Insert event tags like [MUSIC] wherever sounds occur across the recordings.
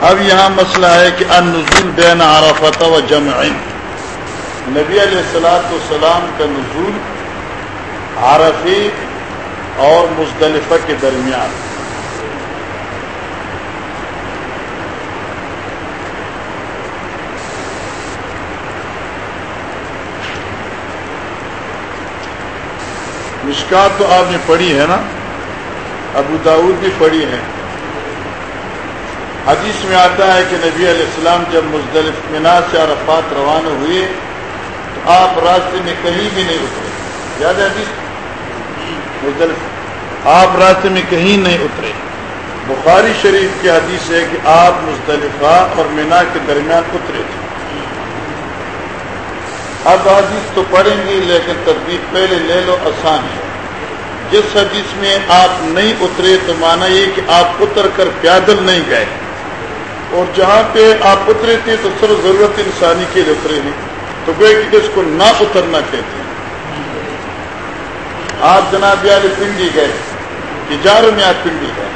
اب یہاں مسئلہ ہے کہ ان نزول بین عرفت و جمع. نبی علیہ السلاۃ والسلام کا نزول عرفی اور مزدلفہ کے درمیان. مشکات تو آپ نے پڑھی ہے نا؟ ابو داود بھی پڑھی ہے. حدیث میں آتا ہے کہ نبی علیہ السلام جب مزدلف منا سے عرفات روانہ ہوئے، تو آپ راستے میں کہیں بھی نہیں اترے۔ یاد ہے حدیث؟ مزدلف، آپ راستے میں کہیں نہیں اترے۔ بخاری شریف کی حدیث ہے کہ آپ مزدلفہ اور مینا کے درمیان اترے تھے۔ اب حدیث تو پڑھیں گے، لیکن تصدیق پہلے لے لو، آسان ہے۔ جس حدیث میں آپ نہیں اترے تو مانا یہ کہ آپ اتر کر پیادل نہیں گئے۔ اور جہاں پہ آپ اترے تھے تو سر ضرورت انسانی کے لیے اترے ہیں۔ تو کہ اس کو نہ اترنا کہتے ہیں۔ آپ جناب یار پنڈی گئے اجاروں میں آپ پنڈی گئے۔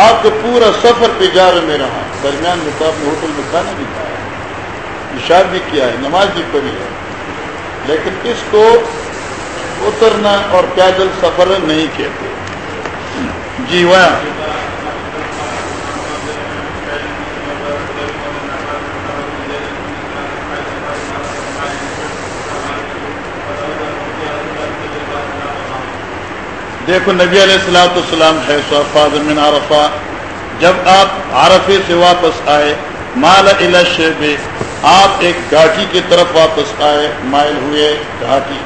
آپ کا پورا سفر تجاروں میں رہا۔ درمیان میں تو آپ نے ہوٹل میں کھانا بھی کھایا۔ اشار بھی کیا ہے، نماز بھی پڑھی ہے۔ لیکن اس کو اترنا اور پیدل سفر نہیں کہتے۔ جی وہ دیکھو نبی علیہ السلاۃ السلام ہے من عرفہ۔ جب آپ عرفے سے واپس آئے، مال شیب آپ ایک گھاٹی کی طرف واپس آئے، مائل ہوئے گھاٹی۔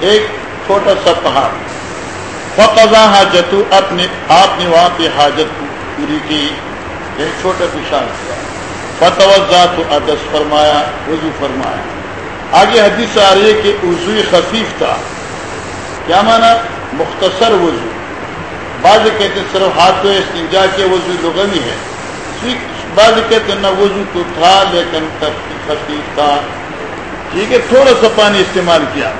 ایک چھوٹا سا پہاڑ۔ فقضا حاجت، اپنے آپ نے وہاں پہ حاجت پوری کی۔ ایک چھوٹا پیشان کیا فتوزا تو فرمایا، وضو فرمایا۔ آگے حدیث آ رہی ہے کہ وضو خفیف تھا۔ کیا مانا؟ مختصر وضو۔ بعض کہتے صرف ہاتھ استنجا کے وضو لغوی ہے۔ بعض کہتے نہ وضو تو تھا، لیکن خفیف تھا۔ ٹھیک ہے، تھوڑا سا پانی استعمال کیا۔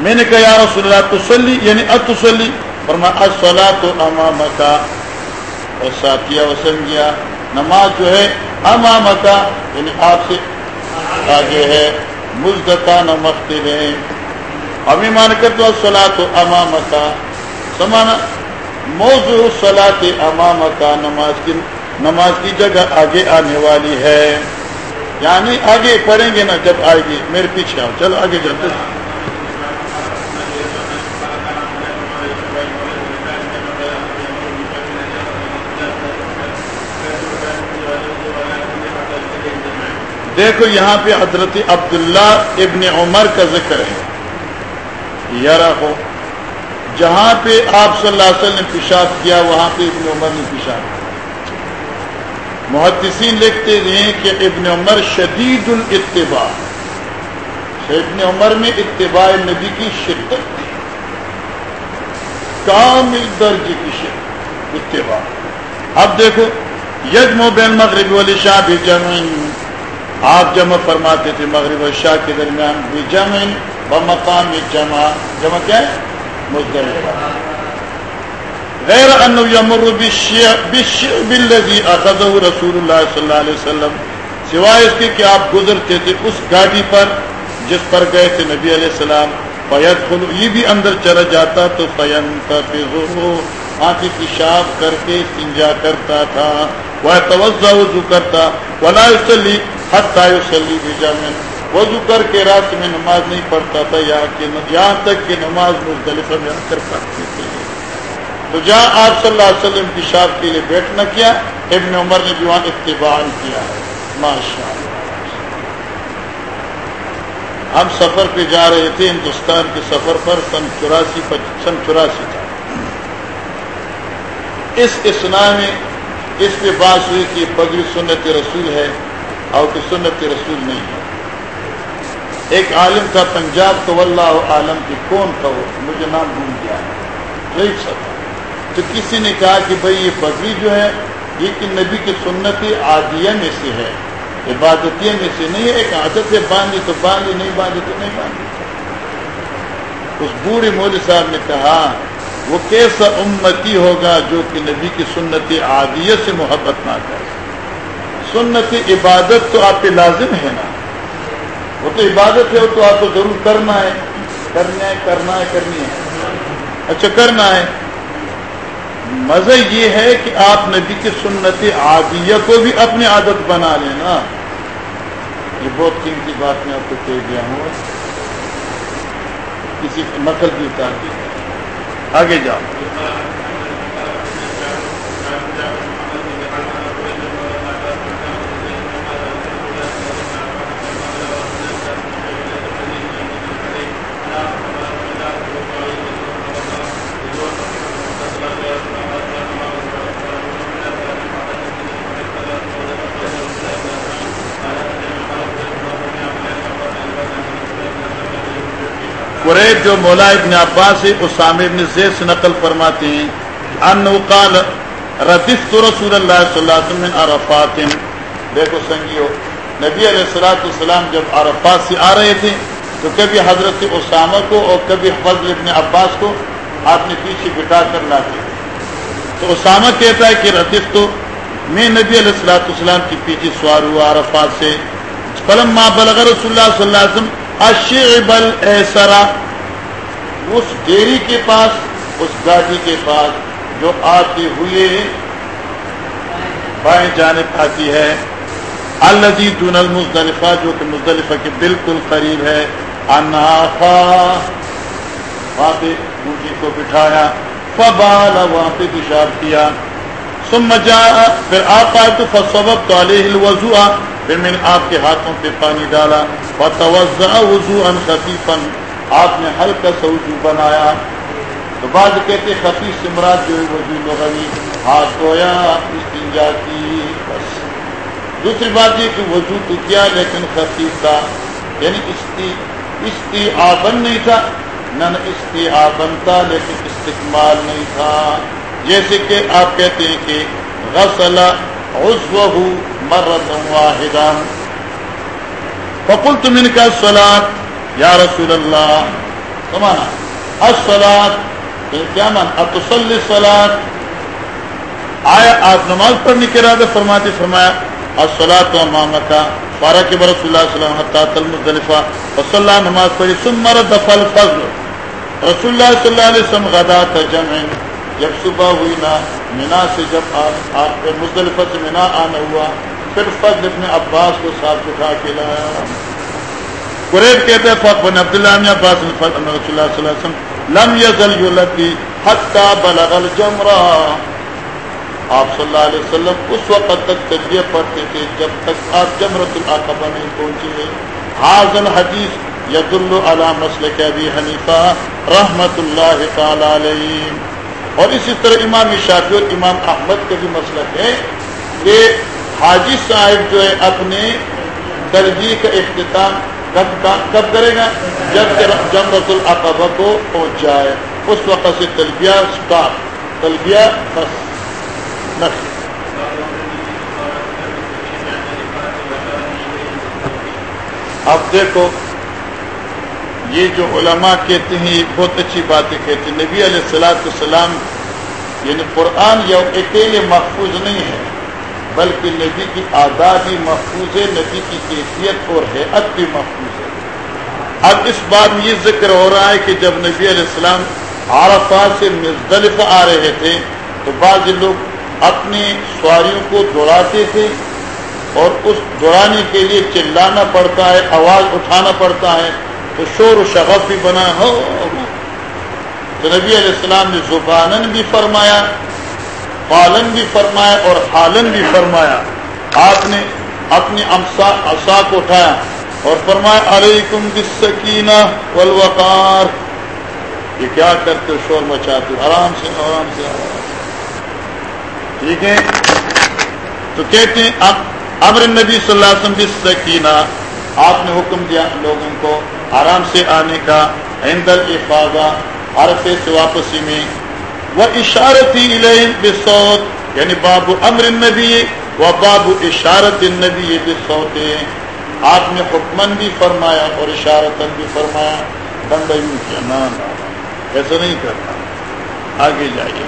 میں نے کہا، یا رسول اللہ تسلی یعنی اتسلی فرما اصلا تو امام کا ایسا کیا، وسن گیا نماز جو ہے امام کا یعنی آپ سے آگے ہے۔ مزدتا نمخت ابھی مان کر تو اصلا تو امام کا سمانا، موضوع صلاح امام کا نماز کی نماز کی جگہ آگے آنے والی ہے۔ یعنی آگے پڑھیں گے نا، جب آئے گی۔ میرے پیچھے آؤ۔ چلو آگے چلتے دیکھو یہاں پہ حضرت عبداللہ ابن عمر کا ذکر ہے۔ یارا ہو۔ جہاں پہ آپ صلی اللہ علیہ وسلم نے پیشاب کیا، وہاں پہ ابن عمر نے پیشاب کیا۔ محدثین لکھتے ہیں کہ ابن عمر شدید الاتباع۔ ابن عمر میں اتباع نبی کی شدت تھی۔ کامل درج کی شدت، اتباع۔ اب دیکھو یجم بین مغرب والی شاہ بھی جمین آپ جمع فرماتے تھے مغرب و شاہ کے درمیان بھی جمن بمقام جمع جمع کیا ہے؟ مزدلفہ۔ غیر انه يمر بالشعب الذي اخذه رسول الله صلی اللہ علیہ وسلم، سوائے اس کے کہ آپ گزرتے تھے اس گاڑی پر، جس پر گئے تھے نبی علیہ السلام۔ فیدخل، یہ بھی اندر چلا جاتا تو فینتفضه آنکھ پیشاب کر کے استنجا کرتا تھا۔ وہ توجہ وضو کرتا۔ ولا يصلي حتى يصلي بجمع وضو کر کے رات میں نماز نہیں پڑھتا تھا، یہاں تک کہ نماز مزدلفہ میں آ کر پڑھتے تھے۔ تو جہاں آپ صلی اللہ علیہ وسلم پیشاب کے لیے بیٹھنا کیا، ابن عمر نے بھی وہاں اتباع کیا۔ ہے ماشاء اللہ ہم سفر پہ جا رہے تھے، ہندوستان کے سفر پر، سن چوراسی سن چوراسی تھا۔ اس اسنا میں، اس پہ بات ہوئی کہ پگڑی سنت رسول ہے اور کہ سنت رسول نہیں ہے۔ ایک عالم تھا پنجاب تو اللہ عالم کی کون تھا وہ؟ مجھے نام بھول گیا ہے سب تو کسی نے کہا کہ بھائی یہ پگڑی جو ہے، یہ کہ نبی کی سنت عادیہ میں سے ہے، عبادتیہ میں سے نہیں ہے، ایک عادت ہے، باندھی تو باندھی، نہیں باندھی تو نہیں باندھی۔ اس بوڑھے مودی صاحب نے کہا، وہ کیسا امتی ہوگا جو کہ نبی کی سنت عادیہ سے محبت نہ کرے؟ سنت عبادت تو آپ پہ لازم ہے نا۔ وہ تو عبادت ہے، وہ تو آپ کو ضرور کرنا ہے۔ کرنا ہے کرنا ہے، کرنی ہے۔ اچھا کرنا ہے۔ مزہ یہ ہے کہ آپ نبی کی سنت عادیہ کو بھی اپنی عادت بنا لینا یہ بہت قیمتی بات میں آپ کو کہہ دیا ہوں۔ کسی نقل بھی اتار دی آگے جاؤ۔ قریب جو مولا ابن عباس اسام ابن زید سے نقل فرماتے ہیں ان قال، ردفت رسول اللہ صلی اللہ علیہ وسلم من عرفات. دیکھو سنگیو، نبی علیہ السلاۃ السلام جب عرفات سے آ رہے تھے، تو کبھی حضرت اسامہ کو اور کبھی فضل ابن عباس کو آپ نے پیچھے بٹا کر لاتے تو اسامہ کہتا ہے کہ ردف تو میں نبی علیہ السلاۃ السلام کی پیچھے سوار ہوا عرفات سے۔ فلم ماں بلغ رسول اللہ صلی اللہ علیہ وسلم اشعبل ایسرا اس ڈیری کے پاس، اس گاڑی کے پاس جو آتے ہوئے بائیں جانب آتی ہے. الزی دون المزدلفہ، جو کہ مزدلفہ کے بالکل قریب ہے. انافا، وہاں پہ بوٹی کو بٹھایا. فبال، وہاں پہ پیشاب کیا. ثم جاء، پھر آپ آئے تو فصبت تو علیہ الوضوء. پھر میں نے آپ کے ہاتھوں پہ پانی ڈالا۔ وضو ان خفیفا آپ نے ہلکا سا وضو بنایا۔ تو بعد کہتے خفیف سے مراد جو وضو لغوی۔ ہاتھ دھویا، استنجا کی، بس۔ دوسری بات یہ کہ وضو تو کیا لیکن خفیف تھا۔ یعنی استی استی آبن نہیں تھا۔ نہ استی آبن تھا لیکن استقمال نہیں تھا۔ جیسے کہ آپ کہتے ہیں کہ غسل عضوه مرة واحدة فقلت منك الصلاة. يا رسول الله. سمانا الصلاة، کیا من اتصلی الصلاة آیا آپ نماز پڑھنے کے ارادہ فرماتے؟ فرمایا، الصلاة و امامکا فارا کے برسول اللہ صلی اللہ علیہ حتی المزدلفہ. وصلی نماز پڑھی، ثم رد فالفضل. رسول اللہ صلی اللہ علیہ وسلم غدا تجمع جب صبح ہوئی نا، مینا سے جب آپ آپ مزدلفہ سے مینا آنا ہوا پھر فضل ابن عباس کو ساتھ اٹھا کے لایا۔ قریب کہتے ہیں فق بن عبداللہ ابن عباس رسول اللہ صلی اللہ علیہ وسلم، لم یزل یلتی حتی بلغ الجمرہ۔ آپ صلی اللہ علیہ وسلم اس وقت تک تجیہ پڑھتے تھے جب تک آپ جمرت العقبہ نہیں پہنچے۔ حاضل حدیث یدل علی مسلک ابی حنیفہ رحمت اللہ تعالی علیہ۔ اور اسی طرح امام شافی اور امام احمد کا بھی مسئلہ ہے کہ حاجی صاحب جو ہے اپنے ترجیح کا اختتام کب کب کرے گا؟ جب جم رس العقبہ کو پہنچ جائے۔ اس وقت سے تلبیہ اسٹاپ تلبیہ بس۔ نقل اب دیکھو، یہ جو علماء کہتے ہیں، یہ بہت اچھی باتیں کہتے ہیں۔ نبی علیہ السلاۃ السلام یعنی قرآن یا اکیلے محفوظ نہیں ہے۔ بلکہ نبی کی آداد بھی محفوظ ہے، نبی کی کیفیت اور حیت بھی محفوظ ہے۔ اب اس بات میں یہ ذکر ہو رہا ہے کہ جب نبی علیہ السلام عرفات سے مزدلف آ رہے تھے، تو بعض لوگ اپنی سواریوں کو دوڑاتے تھے اور اس دوڑانے کے لیے چلانا پڑتا ہے، آواز اٹھانا پڑتا ہے، تو شور و شغف بھی بنا۔ ہو تو نبی علیہ السلام نے زبانن بھی فرمایا پالن بھی فرمایا اور حالن بھی فرمایا۔ آپ نے اپنی امسا کو اٹھایا اور فرمایا، علیکم بالسکینہ والوقار۔ یہ کیا کرتے ہو؟ شور مچاتے ہو؟ آرام سے آرام سے۔ ٹھیک ہے؟ تو کہتے ہیں امر نبی صلی اللہ علیہ وسلم بالسکینہ۔ آپ نے حکم دیا لوگوں کو آرام سے آنے کا، عند الفاظہ عرفے سے واپسی میں۔ و اشارتی بسوت یعنی باب امر نبی و باب اشارت نبی بسوت آپ نے حکمن بھی فرمایا اور اشارتن بھی فرمایا، بندہ کیا نا ایسا نہیں کرنا آگے جائیے۔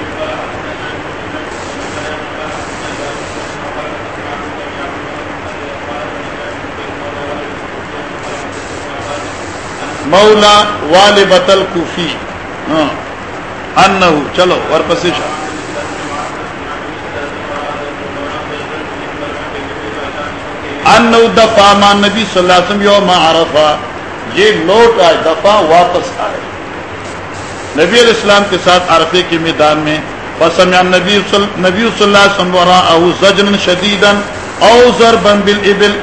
مولا والبتل کوفی ہاں۔ ان چلو، اور پسیشا ان دفاع مان نبی صلی اللہ علیہ وسلم یوم عرفہ، یہ لوٹ آئے دفاع واپس آئے۔ نبی علیہ السلام کے ساتھ عرفے کے میدان میں، فسمع نبی نبی صلی اللہ علیہ وسلم وراءه زجرا شديدا او ضربا بالابل۔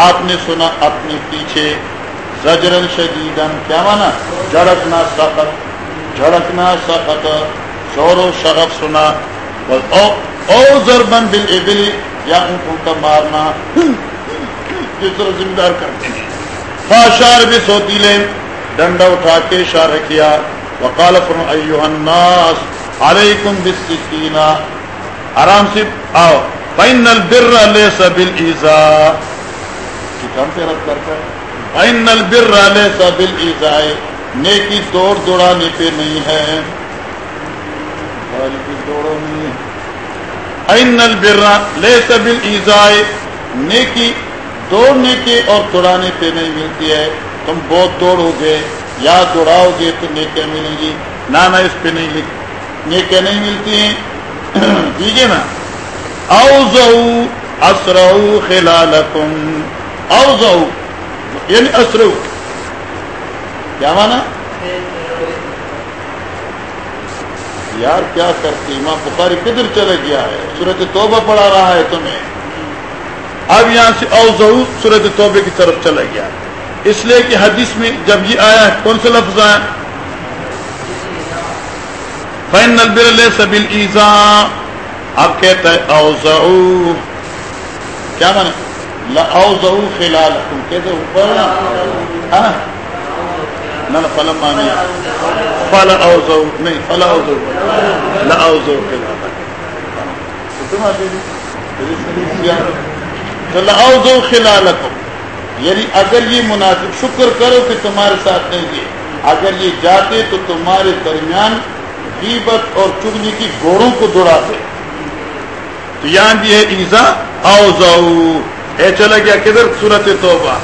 آپ نے سنا اپنے پیچھے زجرا شديدا کیا مانا جھڑکنا سخت جھڑکنا سخت، شور و شغف سنا او او ضربا بالابل یا ان کو مارنا۔ جس طرح ذمہ دار کرتے ہیں۔ فاشار بھی سوتی لے، ڈنڈا اٹھا کے اشارہ کیا وقال فرم ایوہ الناس، علیکم بالسکینہ۔ آرام سے آؤ۔ فین البر لیس بالعیزا بالایذاء کتاب سے رد کرتا ہے۔ فین البر لیس بالایذاء نیکی دوڑ دوڑانے پہ نہیں ہے۔ دوڑو نہیں ہے این البر لیس نیکی دوڑنے کے اور دوڑانے پہ نہیں ملتی ہے۔ تم بہت دوڑو گے یا دوڑاؤ گے تو نیکیاں ملیں گی۔ نہ اس پہ نہیں لکھ نیکیاں نہیں ملتی ہیں۔ [CLEARS THROAT] ٹھیک ہے نا؟ او اسرو خلالکم۔ او یعنی اسرو کیا مانا یار کیا کرتی؟ ماں بخاری کدھر چلے گیا ہے؟ سورت توبہ پڑھا رہا ہے تمہیں۔ اب یہاں سے او سورت توبے کی طرف چلا گیا۔ اس لیے کہ حدیث میں جب یہ آیا ہے، کون سا لفظ آیا؟ فین البر سبل ایزا اب کہتا ہے اوزعو کیا مانا؟ اوزعو خلال تم کہتے اوپر۔ ہاں؟ نہ فلم مانی۔ فل اوزعو نہیں فل اوزعو لا اوزعو خلال اوزعو خلالکم۔ یعنی اگر یہ مناسب شکر کرو کہ تمہارے ساتھ نہیں گئے۔ اگر یہ جاتے تو تمہارے درمیان غیبت اور چگنی کی گوڑوں کو دوڑاتے۔ تو یہاں بھی ہے ایزا اوزو اے چلا گیا کدھر؟ صورت توبہ۔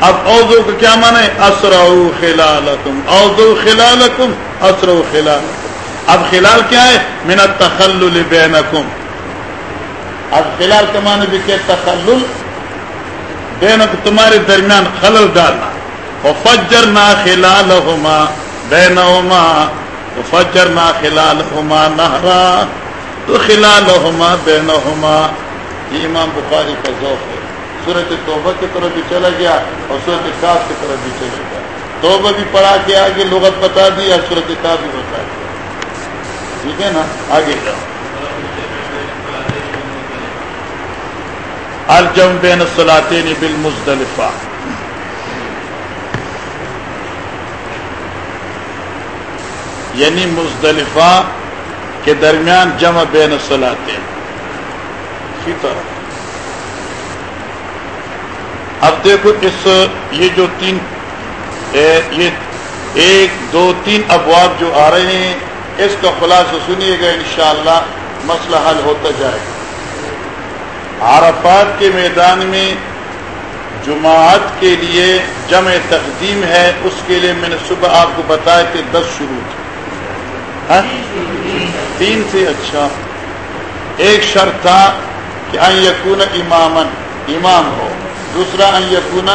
اب اوزو کا کیا مانا ہے؟ اسرو خلالکم. اوزو خلالکم اسرو خلال. اب خلال کیا ہے؟ من التخلل بینکم. اب خلال کا معنی بھی کہ تخلل. بینک تمہارے درمیان خلل ڈالنا وفجرنا خلالہما بینہما. فجرنا خلالهما نهرا تو خلالهما بینهما یہ امام بخاری کا ذوق ہے. صورت توبہ کی طرف بھی چلا گیا اور صورت کاف کی طرف بھی چلا گیا۔ توبہ بھی پڑھا کے آگے لغت بتا دی اور صورت کاف بھی بتا دیا ٹھیک ہے نا؟ آگے۔ جاؤ الجم بین الصلاتین بالمزدلفہ۔ یعنی مزدلفہ کے درمیان جمع بین سلاتے اسی طرح۔ اب دیکھو اس، یہ جو تین یہ ایک، دو، تین ابواب جو آ رہے ہیں، اس کا خلاصہ سنیے گا انشاءاللہ، مسئلہ حل ہوتا جائے گا۔ عرفات کے میدان میں جماعت کے لیے جمع تقدیم ہے، اس کے لیے میں نے صبح آپ کو بتایا کہ دس شروع تھے۔ ہاں؟ تین سے اچھا۔ ایک شرط تھا کہ یقون امامن امام ہو۔ دوسرا ان یقون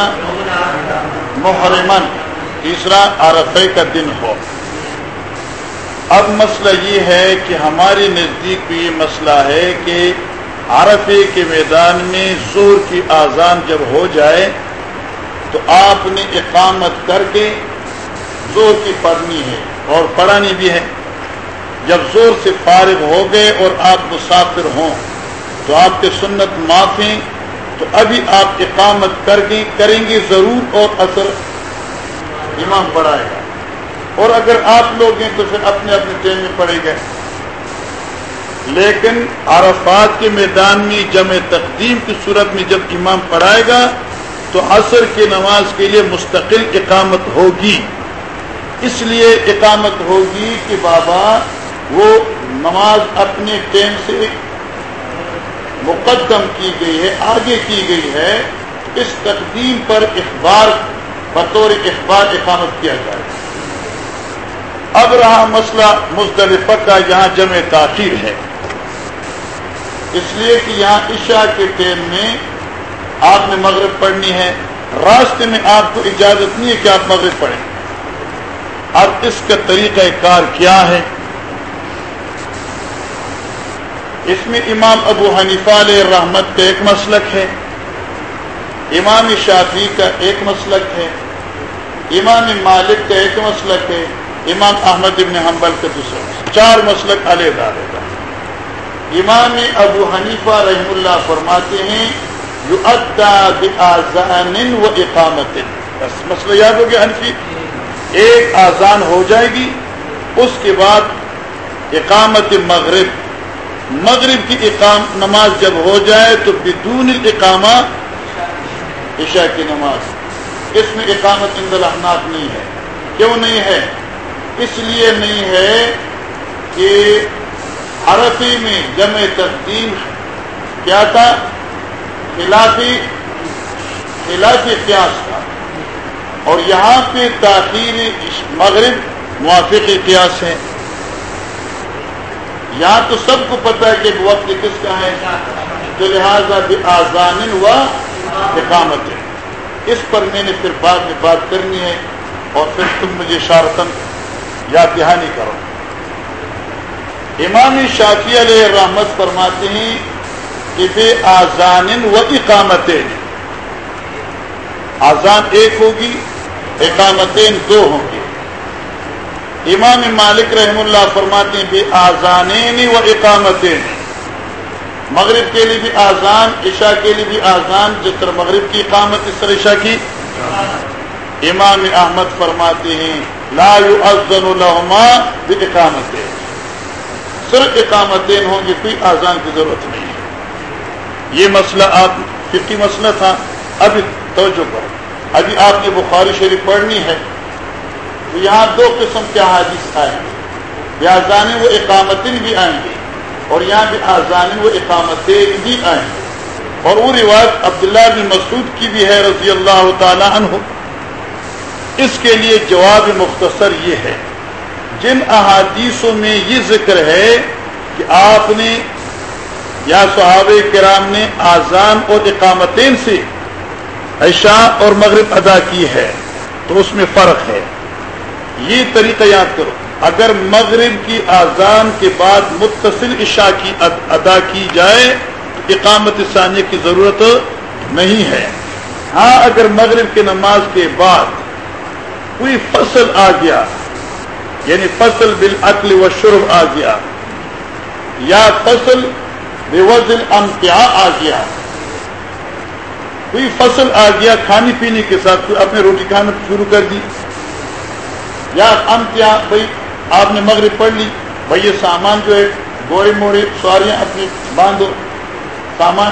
محرمن تیسرا عرفے کا دن ہو۔ اب مسئلہ یہ ہے کہ ہمارے نزدیک بھی یہ مسئلہ ہے کہ عرفے کے میدان میں زور کی آزان جب ہو جائے تو آپ نے اقامت کر کے زور کی پڑھنی ہے اور پڑھانی بھی ہے۔ جب زور سے فارغ ہو گئے اور آپ مسافر ہوں تو آپ کے سنت معافی تو ابھی آپ اقامت کر گی کریں گے ضرور اور اثر امام پڑھائے گا۔ اور اگر آپ لوگ ہیں تو پھر اپنے اپنے ٹیم میں پڑے گئے۔ لیکن عرفات کے میدان میں جمع تقدیم کی صورت میں جب امام پڑھائے گا تو عصر کی نماز کے لیے مستقل اقامت ہوگی۔ اس لیے اقامت ہوگی کہ بابا وہ نماز اپنے ٹیم سے مقدم کی گئی ہے، آگے کی گئی ہے، اس تقدیم پر اخبار، بطور اخبار اقامت کیا جائے۔ اب رہا مسئلہ مزدلفہ کا یہاں جمع تاخیر ہے۔ اس لیے کہ یہاں عشاء کے ٹیم میں آپ نے مغرب پڑھنی ہے۔ راستے میں آپ کو اجازت نہیں ہے کہ آپ مغرب پڑھیں۔ اب اس کا طریقہ کار کیا ہے؟ اس میں امام ابو حنیفہ علیہ رحمت کا ایک مسلک ہے، امام شافی کا ایک مسلک ہے، امام مالک کا ایک مسلک ہے، امام احمد ابن حنبل کا دوسرا چار مسلک علیحدہ علیحدہ امام ابو حنیفہ رحم اللہ فرماتے ہیں و اقامت۔ بس مسئلہ یاد ہو گیا حنفی؟ ایک آزان ہو جائے گی، اس کے بعد اقامت مغرب۔ مغرب کی اقام نماز جب ہو جائے تو بدون اقامہ عشاء کی نماز۔ اس میں اقامت اندلاحناف نہیں ہے۔ کیوں نہیں ہے؟ اس لیے نہیں ہے کہ عرفی میں جمع تقدیم کیا تھا؟ خلافی خلافی قیاس تھا۔ اور یہاں پہ تاخیر مغرب موافق قیاس ہے۔ یہاں تو سب کو پتا ہے کہ وقت کس کا ہے؟ تو لہٰذا بھی آزان و اقامت ہے۔ اس پر میں نے پھر بعد میں بات کرنی ہے اور پھر تم مجھے شارتن یاد دہانی کرو۔ امام شافی علیہ رحمت فرماتے ہیں کہ بے آزان و اقامت آزان ایک ہوگی، اقامتین دو ہوں گی امام مالک رحم اللہ فرماتے ہیں، بے آزان و اقامتین. مغرب کے لیے بھی آزان عشاء کے لیے بھی آزان جس طرح مغرب کی اقامت اس طرح عشاء کی؟ امام احمد فرماتے ہیں، لا يؤذن لهما باقامتين صرف اقامتین ہوں گے، کوئی آزان کی ضرورت نہیں ہے۔ یہ مسئلہ آپ، فقی مسئلہ تھا، ابھی توجہ کرو۔ ابھی آپ نے بخاری شریف پڑھنی ہے۔ تو یہاں دو قسم کے حادث آئیں گے۔ یہ آزان وہ اقامتین بھی آئیں گے اور یہاں بھی آزان وہ اقامتین بھی آئیں گے۔ اور وہ روایت عبداللہ بن مسعود کی بھی ہے رضی اللہ تعالیٰ عنہ۔ اس کے لیے جواب مختصر یہ ہے۔ جن احادیثوں میں یہ ذکر ہے کہ آپ نے یا صحاب کرام نے آزان اور اقامتین سے عشاء اور مغرب ادا کی ہے تو اس میں فرق ہے۔ یہ طریقہ یاد کرو۔ اگر مغرب کی آزان کے بعد متصل عشاء کی ادا کی جائے تو اقامت ثانیہ کی ضرورت نہیں ہے۔ ہاں اگر مغرب کی نماز کے بعد کوئی فصل آ گیا یعنی فصل بالعقل و شرب آ گیا، یا فصل بے وزن امتیا آ گیا، کوئی فصل آ گیا، کھانے پینے کے ساتھ اپنے روٹی کھانا شروع کر دی یا امتیا بھائی آپ نے مغرب پڑھ لی بھائی یہ سامان جو ہے گوڑے موڑے سواریاں اپنی باندھو۔ سامان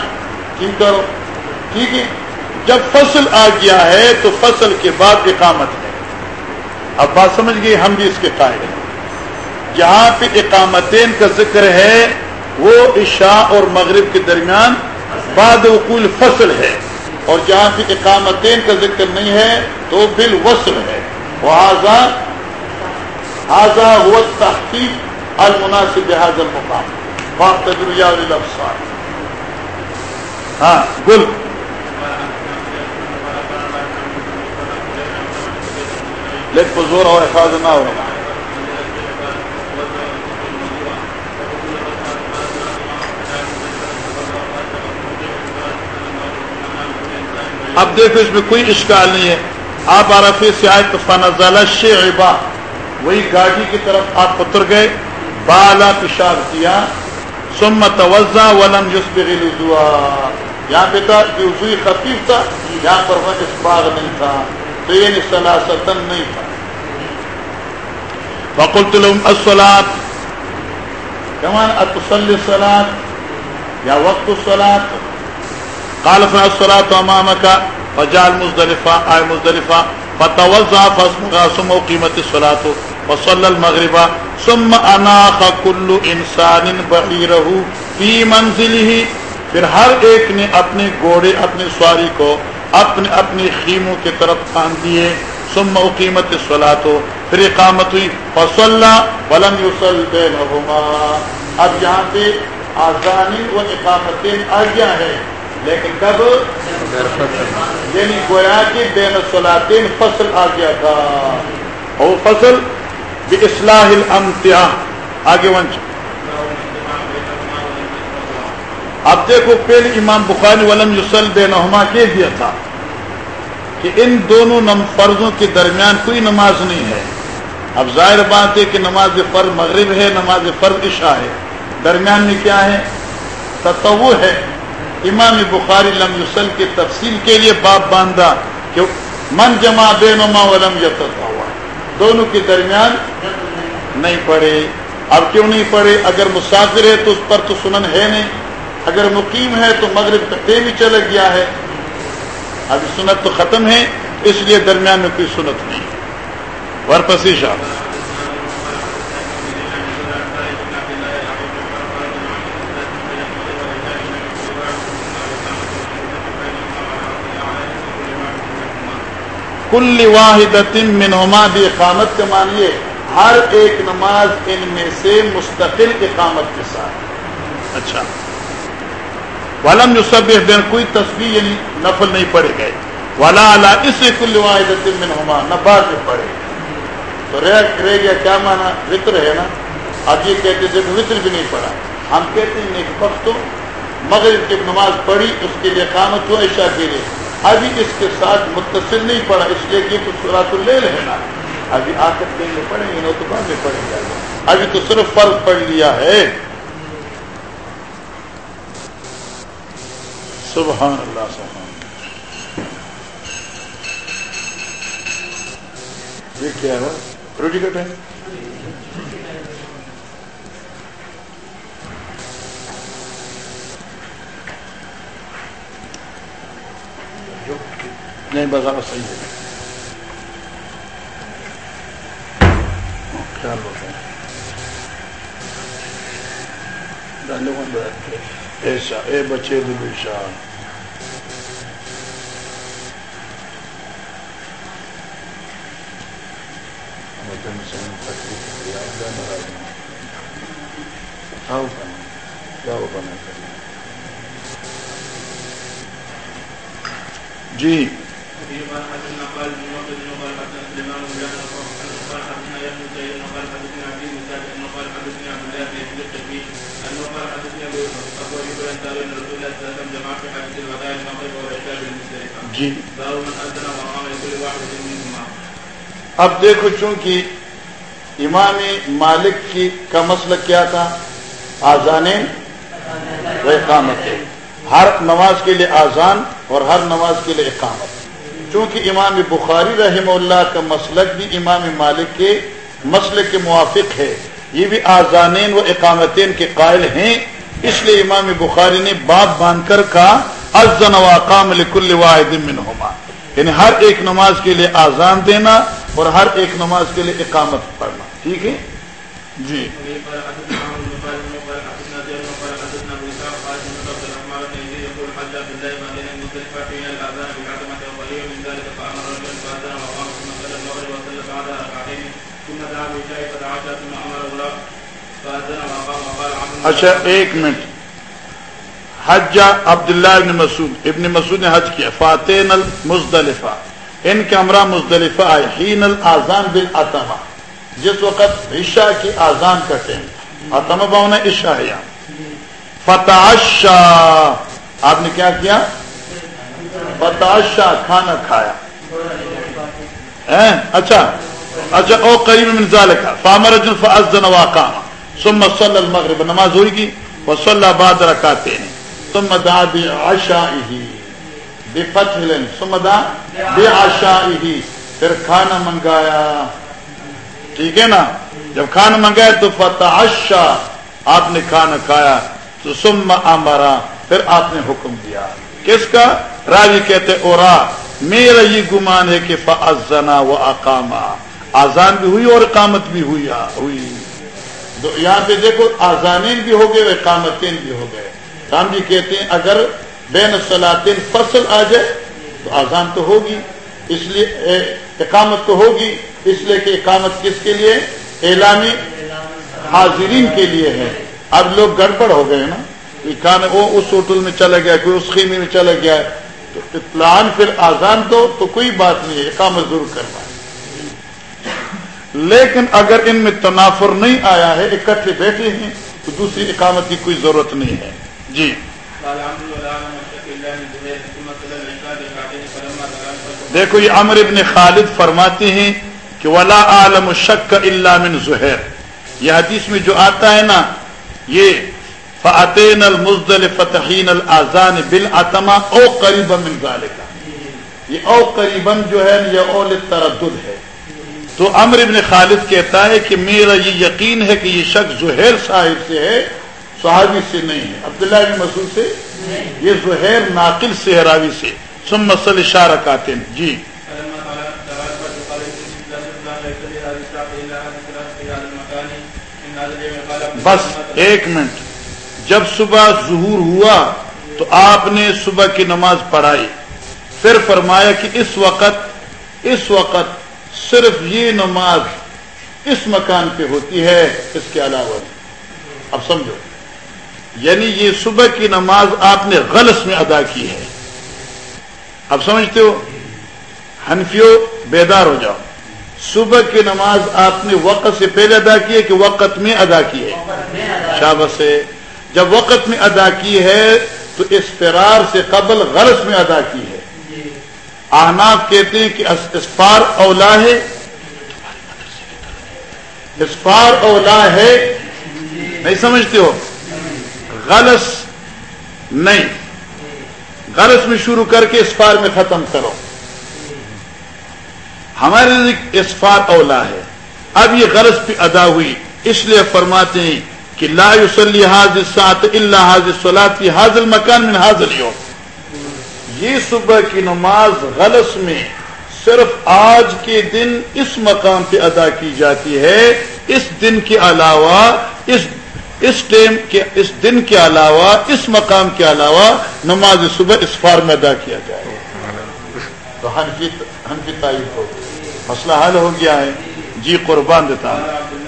ٹھیک کرو۔ ٹھیک ہے؟ جب فصل آ گیا ہے تو فصل کے بعد اقامت ہے۔ اب بات سمجھ گئی؟ ہم بھی اس کے قائل ہیں۔ جہاں پہ اقامتین کا ذکر ہے، وہ عشاء اور مغرب کے درمیان بعد وقول فصل ہے۔ اور جہاں پہ اقامتین کا ذکر نہیں ہے تو بال وصل ہے۔ وہ تحقیق المناسب حاضر مقام بات تجربہ ہاں گل لیکن زور اور احفاظ نہ ہو اب دیکھو اس میں کوئی اشکال نہیں ہے۔ آپ عرفی سے آئے تو فنزلہ شیبا وہی گاڑی کی طرف آپ اتر گئے، بالا پیشاب کیا سم توجہ ولم جس پہ یہاں پہ تھا کہ وضوئی خفیف تھا، یہاں پر وہ اس باغ نہیں تھا، تو یہ یعنی سلاستن نہیں تھا۔ فقلت لهم الصلاة۔ كمان أتصلي الصلاة يا وقت الصلاة؟ قال فنا الصلاة أمامك فجاء المزدلفة آي مزدلفة۔ فتوزع فاسمها ثم قيمة الصلاة وصلى المغرب. ثم أناخ كل إنسان بعيره في منزله. پھر ہر ایک نے اپنے گھوڑے اپنی سواری کو اپنے اپنی خیموں کی طرف کھان دیے. سم اقیمت سلاد ہو پھر اقامت ہوئی. فصل ولم یوسل بینہما اب یہاں پہ آزانی و اقامتین آ گیا ہے لیکن کب؟ یعنی گویا کی بین سلاطین فصل آ گیا تھا۔ اور فصل اصلاح الامتیا آگے ونچ اب دیکھو، پہلے امام بخاری ولم یوسل بے نما دیا تھا کہ ان دونوں فرضوں کے درمیان کوئی نماز نہیں ہے۔ اب ظاہر بات ہے کہ نماز فرض مغرب ہے، نماز فرض عشاء ہے۔ درمیان میں کیا ہے؟ تتو ہے۔ امام بخاری لم یوسل کی تفصیل کے لیے باپ باندھا کہ من جمع بے نما ولم ہوا دونوں کے درمیان نہیں پڑے اب کیوں نہیں پڑے اگر مسافر ہے تو اس پر تو سنن ہے نہیں۔ اگر مقیم ہے تو مغرب کٹے بھی چلا گیا ہے۔ اب سنت تو ختم ہے، اس لیے درمیان میں کوئی سنت نہیں۔ ورپسی شاہ۔ کل واحد منہما بھی اقامت کے مانیے ہر ایک نماز ان میں سے مستقل اقامت کے ساتھ۔ اچھا۔ والم جو سب کوئی تصویر یعنی نفل نہیں پڑے گئے۔ والا اللہ اس کل واحد منہما، نہ بعد میں پڑے تو رہ گیا، کیا مانا وطر ہے نا؟ اب یہ کہتے تھے وطر بھی نہیں پڑا ہم کہتے ہیں ایک وقت مغرب جب نماز پڑھی، اس کے لیے قامت ہوا، عشاء کے لیے۔ ابھی اس کے ساتھ متصل نہیں پڑا اس لیے کہ تو سورات لے لینا ابھی آ کر دیں گے پڑھیں گے نو تو بعد میں پڑھیں گے۔ ابھی تو صرف فرض پڑھ لیا ہے۔ سبحان اللہ، سبحان یہ کیا ہے؟ روٹی کٹ ہے نہیں بازار صحیح ہے خیال ہوتا ہے ایسا اے بچے کیا جی جی۔ اب دیکھو چونکہ امام مالک کی کا مسئلہ کیا تھا؟ آزان اقامت۔ ہر نماز کے لیے آزان اور ہر نماز کے لیے اقامت۔ چونکہ امام بخاری رحمہ اللہ کا مسلک بھی امام مالک کے مسلک کے موافق ہے، یہ بھی آزانین و اقامتین کے قائل ہیں۔ اس لیے امام بخاری نے باپ باندھ کر کہا ازن و اقام لکل واحد منہما یعنی ہر ایک نماز کے لیے آزان دینا اور ہر ایک نماز کے لیے اقامت پڑھنا، ٹھیک ہے؟ جی۔ اچھا ایک منٹ۔ حج عبداللہ ابن مسعود ابن مسعود نے حج کیا۔ فاتح المزدلفہ۔ ان کے امرا مزدلفہ آئے۔ ہین الازان بل جس وقت عشاء کی آزان کا ٹائم۔ اتما باؤ نے عشاء ہے فتح آپ نے کیا کیا؟ فتح کھانا کھایا۔ اچھا اچھا او قریب من ذالک فامر رجل فاذن واقام ثم صلى المغرب، نماز ہوئی گی، وصلى بعد رکعتين ثم دعا بعشائه، بفتح لن ثم دعا بعشائه۔ پھر کھانا منگایا۔ ٹھیک ہے نا؟ جب کھانا منگایا تو فتعشا، آپ نے کھانا کھایا۔ تو ثم امرا پھر آپ نے حکم دیا۔ کس کا؟ راوی کہتے اورا، میرا یہ گمان ہے کہ فاذنا واقاما آزان بھی ہوئی اور اقامت بھی ہوئی ہوئی۔ یہاں پہ دیکھو، آزانین بھی ہو گئے اور اقامتین بھی ہو گئے۔ رام جی کہتے ہیں، اگر بین سلاطین فصل آ جائے، تو آزان تو ہوگی۔ اس لیے اقامت تو ہوگی۔ اس لیے کہ اقامت کس کے لیے؟ اعلامی حاضرین کے لیے ہے۔ اب لوگ گڑبڑ ہو گئے نا۔ وہ اس ہوٹل میں چلا گیا، کوئی اس خیمے میں چلا گیا۔ تو اطلاع پھر آزان دو، تو کوئی بات نہیں ہے، اقامت ضرور کرنا۔ لیکن اگر ان میں تنافر نہیں آیا ہے، اکٹھے بیٹھے ہیں، تو دوسری اقامت کی کوئی ضرورت نہیں ہے۔ جی۔ دیکھو، یہ امر ابن خالد فرماتے ہیں کہ ولا عالم شک اللہ من زہر یہ حدیث میں جو آتا ہے نا، یہ فعطین المزدل فتحین الازان بل او قریب من ذالک یہ او قریباً جو ہے یہ اول تردد ہے۔ تو امر ابن خالد کہتا ہے کہ میرا یہ یقین ہے کہ یہ شخص زہیر صاحب سے ہے، صحابی سے نہیں ہے۔ عبداللہ بن مسعود سے؟ یہ زہیر ناقل سے ہے راوی سے۔ سم مسل اشارہ کاتے ہیں جی۔ بس ایک منٹ۔ جب صبح ظہور ہوا تو آپ نے صبح کی نماز پڑھائی۔ پھر فرمایا کہ اس وقت اس وقت صرف یہ نماز اس مکان پہ ہوتی ہے، اس کے علاوہ نہیں۔ اب سمجھو۔ یعنی یہ صبح کی نماز آپ نے غلط میں ادا کی ہے۔ اب سمجھتے ہو؟ ہنفیو بیدار ہو جاؤ۔ صبح کی نماز آپ نے وقت سے پہلے ادا کی ہے کہ وقت میں ادا کی ہے۔ شابت سے جب وقت میں ادا کی ہے تو اس فرار سے قبل غرض میں ادا کی ہے۔ آناب کہتے ہیں کہ اسفار اولا ہے۔ اسفار اولا ہے۔ نہیں سمجھتے ہو؟ غلط نہیں۔ غلط میں شروع کر کے اسفار میں ختم کرو۔ ہمارے اسفار اولا ہے۔ اب یہ غلط بھی ادا ہوئی۔ اس لیے فرماتے ہیں کہ لا یوسلی حاضر سات اللہ حاضر سلاد کی حاضر مکان میں حاضر ہو یہ صبح کی نماز غلط میں صرف آج کے دن اس مقام پہ ادا کی جاتی ہے، اس دن کے علاوہ، اس اس ٹائم کے، اس دن کے علاوہ، اس مقام کے علاوہ نماز صبح اس فار میں ادا کیا جائے۔ تو ہنفی تعریف ہو مسئلہ حل ہو گیا ہے۔ جی قربان دیتا ہوں۔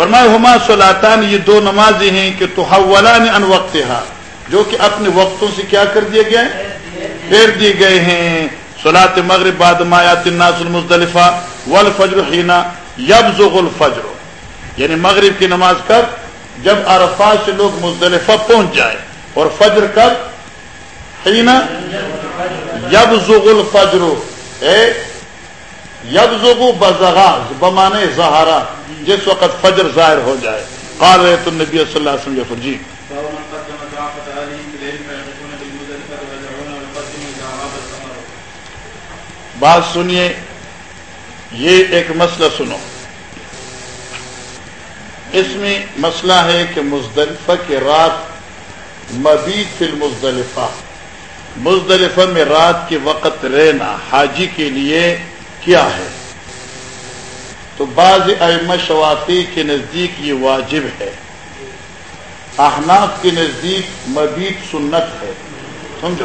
فرمائے، ہما سلاتان یہ دو نمازیں ہیں کہ تو ان وقت جو کہ اپنے وقتوں سے کیا کر دیے گئے؟ پھیر دیے گئے ہیں۔ سلاط مغرب بعد مایات الناس المزدلفہ، والفجر حینا یبزغ الفجر۔ یعنی مغرب کی نماز کب جب عرفات سے لوگ مزدلفہ پہنچ جائے، اور فجر کب حینا یبزغ الفجر۔ اے، یبزغ بزغا بمانے زہارا جس وقت فجر ظاہر ہو جائے۔ قال رہے تو نبی صلی اللہ علیہ وسلم جی بات سنیے، یہ ایک مسئلہ سنو۔ اس میں مسئلہ ہے کہ مزدلفہ کے رات مبید فی المزدلفہ۔ مزدلفہ میں رات کے وقت رہنا حاجی کے لیے کیا ہے؟ تو بعض احمد شوافی کے نزدیک یہ واجب ہے۔ احناف کے نزدیک مبید سنت ہے۔ سمجھو؟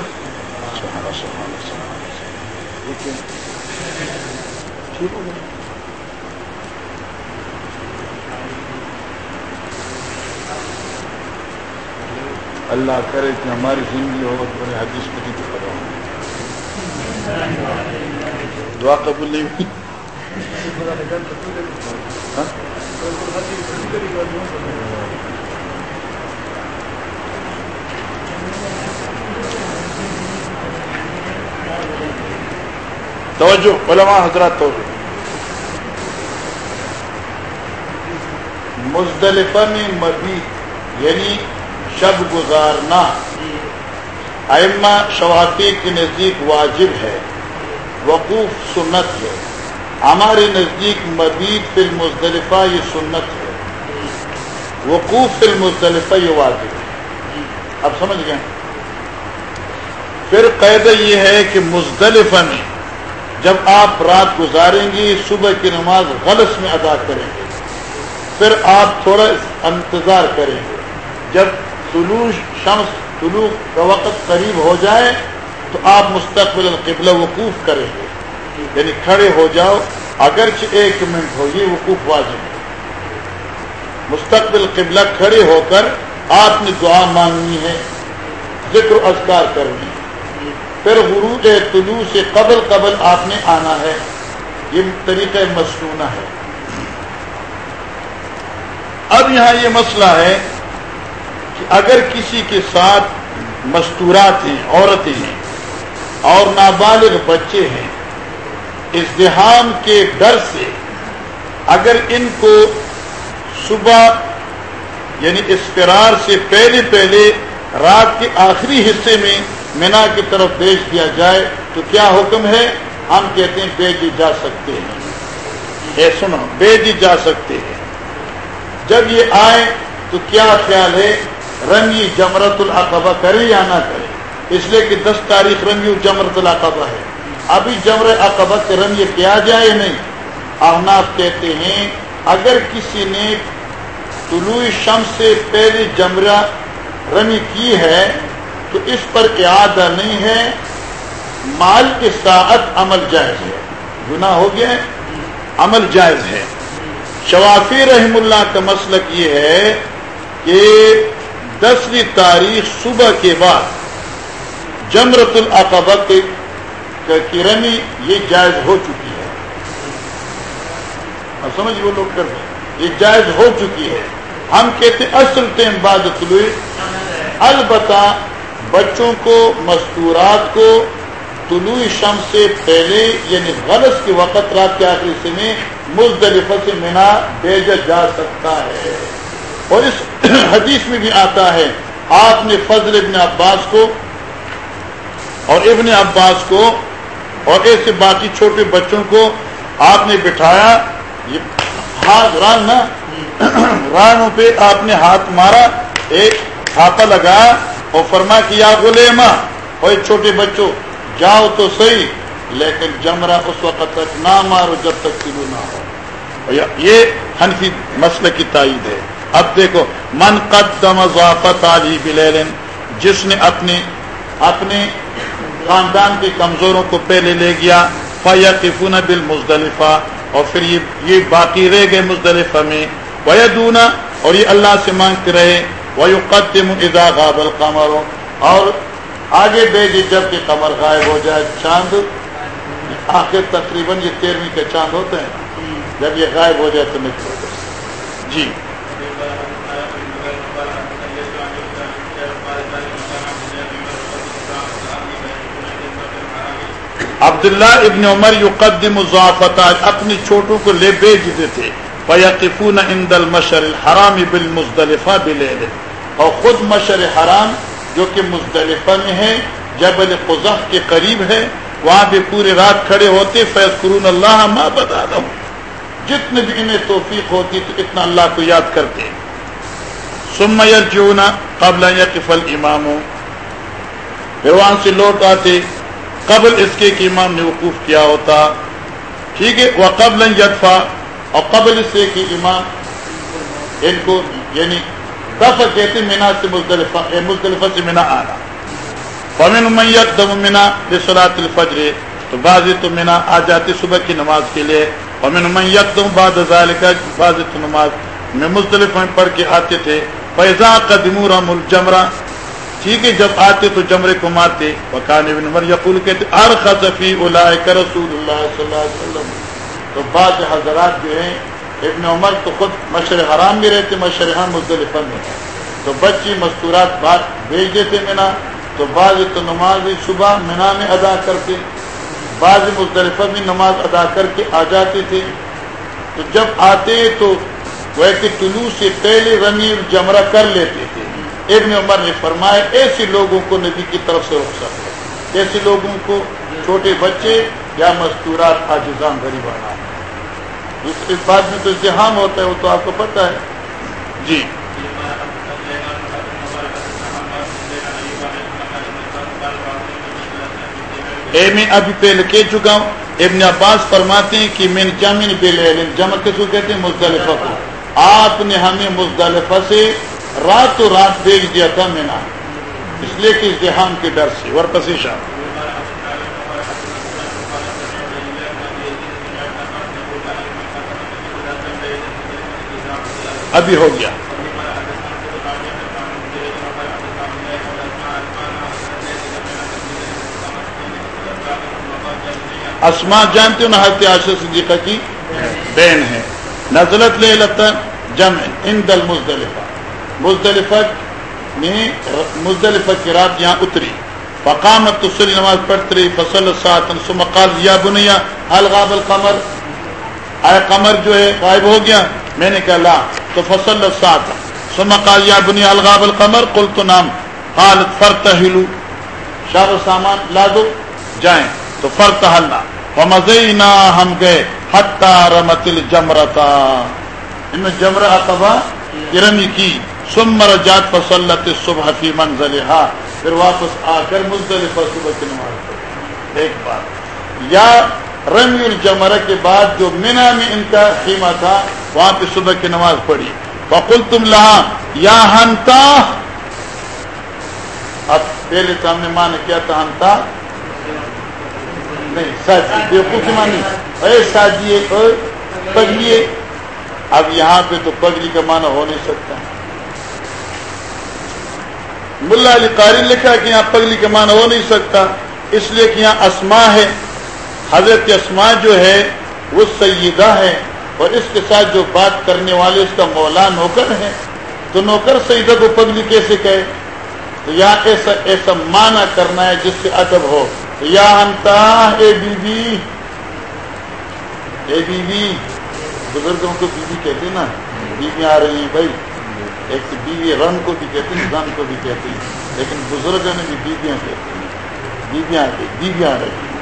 اللہ کرے کہ ہماری زندگی ہو تو حدیث پتی تو کرو دعا قبول نہیں ہوئی۔ توجہ، علماء حضرات توجہ۔ مزدلفہ میں مبی یعنی شب گزارنا۔ ائمہ شوافی کے نزدیک واجب ہے، وقوف سنت ہے۔ ہمارے نزدیک مبید فی المزدلفہ یہ سنت ہے۔ وقوف فی المزدلفہ یہ واجب ہے۔ اب سمجھ گئے؟ پھر قید یہ ہے کہ مزدلفہ میں جب آپ رات گزاریں گی، صبح کی نماز غلط میں ادا کریں گے۔ پھر آپ تھوڑا انتظار کریں گے۔ جب طلوع شمس، طلوع کا وقت قریب ہو جائے تو آپ مستقبل القبلہ وقوف کریں گے۔ یعنی کھڑے ہو جاؤ، اگرچہ ایک منٹ ہو، یہ وقوف واجب ہے۔ مستقبل قبلہ کھڑے ہو کر آپ نے دعا مانگنی ہے، ذکر اذکار کرنی ہے۔ پھر غروج طلوع سے قبل قبل آپ نے آنا ہے۔ یہ طریقہ مصنوعہ ہے۔ اب یہاں یہ مسئلہ ہے کہ اگر کسی کے ساتھ مستورات ہیں، عورتیں ہیں اور نابالغ بچے ہیں ازدحام کے ڈر سے اگر ان کو صبح یعنی اسفرار سے پہلے پہلے رات کے آخری حصے میں مینا کی طرف بھیج دیا جائے تو کیا حکم ہے؟ ہم کہتے ہیں بھیجی جا سکتے ہیں۔ اے سنو، بھیجی جا سکتے ہیں۔ جب یہ آئے تو کیا خیال ہے؟ رنگی جمرت العقبہ کرے یا نہ کرے اس لیے کہ دس تاریخ رنگی جمرت العقبہ ہے۔ ابھی جمر عقبہ سے رنگ کیا جائے نہیں؟ احناف کہتے ہیں، اگر کسی نے طلوع شمس سے پہلی جمرہ رمی کی ہے، تو اس پر اعادہ نہیں ہے، مال کے ساتھ عمل جائز ہے۔ گناہ ہو گیا، عمل جائز ہے۔ شوافی رحم اللہ کا مسلک یہ ہے کہ دسویں تاریخ صبح کے بعد جمرت العقبہ کی یہ جائز ہو چکی ہے۔ سمجھ وہ لوگ کر یہ جائز ہو چکی ہے۔ ہم کہتے اصل ٹائم بعد طلوع۔ البتہ بچوں کو، مستورات کو طلوع شم سے پہلے یعنی غلط کے وقت، رات کے آخری سے میں مزدلفہ سے منا بھیجا جا سکتا ہے۔ اور اس [CLEARS THROAT] حدیث میں بھی آتا ہے، آپ نے فضل ابن عباس کو اور ابن عباس کو اور ایسے باقی چھوٹے بچوں کو آپ نے بٹھایا، یہ ہاتھ ران نا۔ رانوں پہ آپ نے ہاتھ مارا، ایک چھاپا لگایا اور فرما کیا گلے ماں اور چھوٹے بچوں، جاؤ تو صحیح، لیکن جمرا اس وقت تک نہ مارو جب تک شروع نہ ہو۔ یہ حنفی مسئلہ کی تائید ہے۔ اب دیکھو، من قدم ضافت علی بلیل جس نے اپنے اپنے خاندان کے کمزوروں کو پہلے لے گیا فیقفون بالمزدلفہ اور پھر یہ یہ باقی رہ گئے مزدلفہ میں۔ ویدونا اور یہ اللہ سے مانگتے رہے۔ ویقدم اذا غاب القمر، اور آگے بھیجے جبکہ قمر غائب ہو جائے۔ چاند، آخر تقریباً یہ تیرہویں کے چاند ہوتے ہیں۔ جب یہ غائب ہو جائے تو نہیں جی۔ عبداللہ ابن عمر یقدم ضعفت اپنی چھوٹوں کو لے بھیجتے تھے. فیقفون عند المشر الحرام بالمزدلفہ بلیل. اور خود مشر حرام جو کہ مزدلفہ میں ہے، جبل قزح کے قریب ہے، وہاں بھی پورے رات کھڑے ہوتے فیض قرون اللہ ما بتا دوں جتنے بھی انہیں توفیق ہوتی تو اتنا اللہ کو یاد کرتے. ہیں سم یرجون قبل یقف الامام. پھر وہاں سے لوٹ آتے قبل اس کے کہ امام نے وقوف کیا ہوتا، ٹھیک ہے وہ قبل یدفا اور قبل اس سے کہ امام ان کو یعنی دفع کہتے مینا سے مزدلفہ مزدلفہ سے مینا آنا۔ فمن میت دم مینا بسرات الفجر، تو بعض تو مینا آ جاتی صبح کی نماز کے لیے۔ فمن میت دم بعد ذالک بعض تو نماز میں مزدلف میں پڑھ کے آتے تھے۔ فیضا قدمور الجمرہ ٹھیک ہے، جب آتے تو جمرے کو مارتے۔ وکان ابن عمر یقول کہتے رسول اللہ صلی اللہ علیہ وسلم۔ تو بعض حضرات جو ہیں، ابن عمر تو خود مشر حرام بھی رہتے، مشر حرام مزدلفہ میں۔ تو بچی مستورات بات بھیج دیتے منا تو بعض تو نماز صبح منا میں ادا کرتے۔ بعض مزدلفہ میں نماز ادا کر کے آ جاتے تھے۔ تو جب آتے تو وہ کہ طلوع سے پہلے رمی جمرہ کر لیتے تھے۔ ابن عمر نے فرمایا، ایسے لوگوں کو نبی کی طرف سے رخصت ہے ایسے لوگوں کو چھوٹے بچے یا مستورات آجزان غریبانہ اس بات میں تو اتحام ہوتا ہے، وہ تو آپ کو پتہ ہے۔ جی۔ اے میں ابھی پہلے کہہ چکا ہوں، ابن عباس فرماتے ہیں کہ من جمن بل جمع کس کو کہتے ہیں؟ مزدلفہ کو۔ آپ نے ہمیں مزدلفہ سے رات تو رات دیکھ دیا تھا میں نے اس لیے کہ ازدحام کے ڈر سے۔ ورپسیشا ابھی ہو گیا۔ اسما جانتے ہو نا حضرت عاشر صدیقہ کی؟ بہن ہے۔ نزلت لے لتا جمع ان دل مزدلفہ مزدلفہ میں مزدلفہ کی رات یہاں اتری۔ فقامت تسلی، نماز پڑھتی رہی فصل ساتن ثم قال یا بنیا، هل غاب القمر؟ اے قمر جو ہے، غائب ہو گیا۔ میں نے کہا لا، تو فصل ساتن ثم قال یا بنیا، هل غاب القمر؟ قلت نام قالت فرتحلوا شاب سامان لا دو جائیں۔ تو فرتحلنا۔ فمزینا ہم گئے۔ حتی رمت الجمرتا۔ ان جمر عقبہ گرمی کی۔ ثم رجات فصلت الصبح فی منزلها، پھر واپس آ کر مزدلفہ صبح کی نماز پڑھی۔ ایک بار یا رمی الجمرہ کے بعد جو منا میں ان کا خیمہ تھا، وہاں پہ صبح کی نماز پڑھی۔ فقل تم لہا، یا ہنتا۔ اب پہلے تو ہم نے مان کیا تھا، ہنتا۔ نہیں ساجی بےقوفی مانی اے ساجیے پگلیے اب یہاں پہ تو پگلی کا معنی ہو نہیں سکتا۔ ملا علی قاری لکھا کہ یہاں پگلی کا معنی ہو نہیں سکتا، اس لیے کہ یہاں اسما ہے۔ حضرت اسما جو ہے، وہ سیدہ ہے اور اس کے ساتھ جو بات کرنے والے، اس کا مولا نوکر ہے۔ تو نوکر سیدہ کو پگلی کیسے کہے؟ تو یہاں ایسا ایسا معنی کرنا ہے جس سے ادب ہو۔ یا انتا، اے بی بی اے بی بی بزرگوں کو بیوی کہتے ہیں نا بیوی آ رہی ہیں بھائی۔ ایک تو بیوی رن کو بھی کہتے ہیں، رن کو بھی کہتے ہیں۔ لیکن بزرگوں نے بھی بیویاں کہتے ہیں۔ بیویاں آ بیویاں آ رہی ہیں۔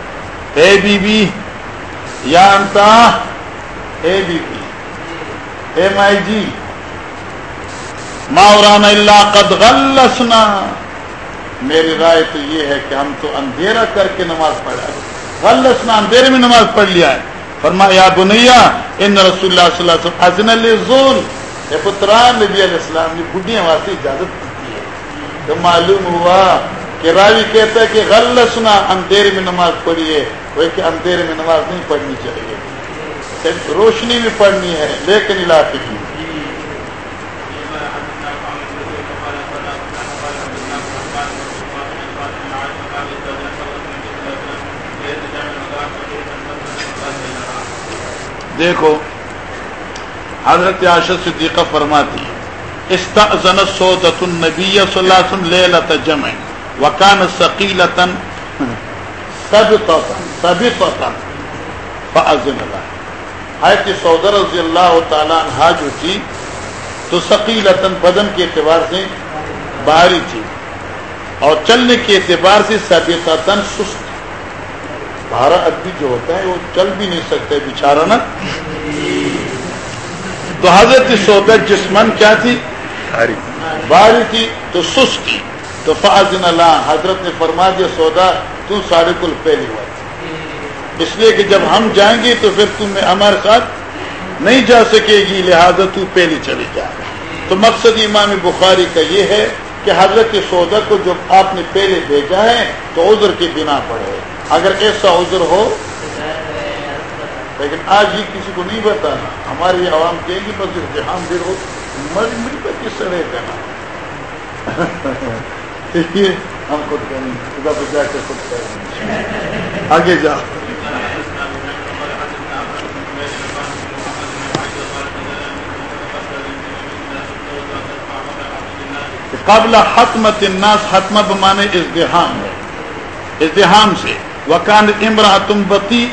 اے بی بی یا انتا اے بی بی اے مائی جی ماورانا اللہ قد غلسنا میری رائے تو یہ ہے کہ ہم تو اندھیرا کر کے نماز پڑھا ہے غلسنا اندھیرے میں نماز پڑھ لیا ہے۔ فرما یا بنیا، ان رسول اللہ صلی اللہ علیہ وسلم زون اے پتران نبی علیہ السلام نے بڈیاں واسطے اجازت دی ہے۔ تو معلوم ہوا کہ راوی کہتا ہے کہ غلسنا اندھیرے میں نماز پڑھیے وہ کہ اندھیرے میں نماز نہیں پڑھنی چاہیے۔ روشنی میں پڑھنی ہے، لیکن علاقے کی۔ دیکھو حضرت عاشر صدیقہ فرماتی استأذن سودت النبی صلی اللہ علیہ وسلم لیلت جمع، وکان سقیلتا سبطتا سبطتا فأذن اللہ حیث سودر رضی اللہ تعالیٰ عنہ جو تھی، تو سقیلتا بدن کے اعتبار سے بھاری تھی، اور چلنے کے اعتبار سے سبطتا سست۔ بارہ ادبی جو ہوتا ہے، وہ چل بھی نہیں سکتے بیچارہ نا۔ تو حضرت سودا جسمن کیا تھی؟ باری تھی تو سست تھی تو فاضن اللہ حضرت نے فرما دیا سودا تو سارے کل پہلی ہوا اس لیے کہ جب ہم جائیں گے تو پھر تم ہمارے ساتھ نہیں جا سکے گی لہذا تو پہلی چلی جا۔ تو مقصد امام بخاری کا یہ ہے کہ حضرت سودا کو جب آپ نے پہلے بھیجا ہے تو عذر کی بنا پڑے اگر ایسا عذر ہو لیکن آج ہی کسی کو نہیں بتانا۔ ہماری عوام کہیں گی بس امتحان دیر ہو مری مری پر کس طرح کہنا؟ [LAUGHS] ہم خود کہیں خدا پہ جا کے خود کہیں آگے جا قبل حتمت الناس، حتمہ بمانے ازدحام ہے۔ ازدحام سے۔ وکان امرا تم بتی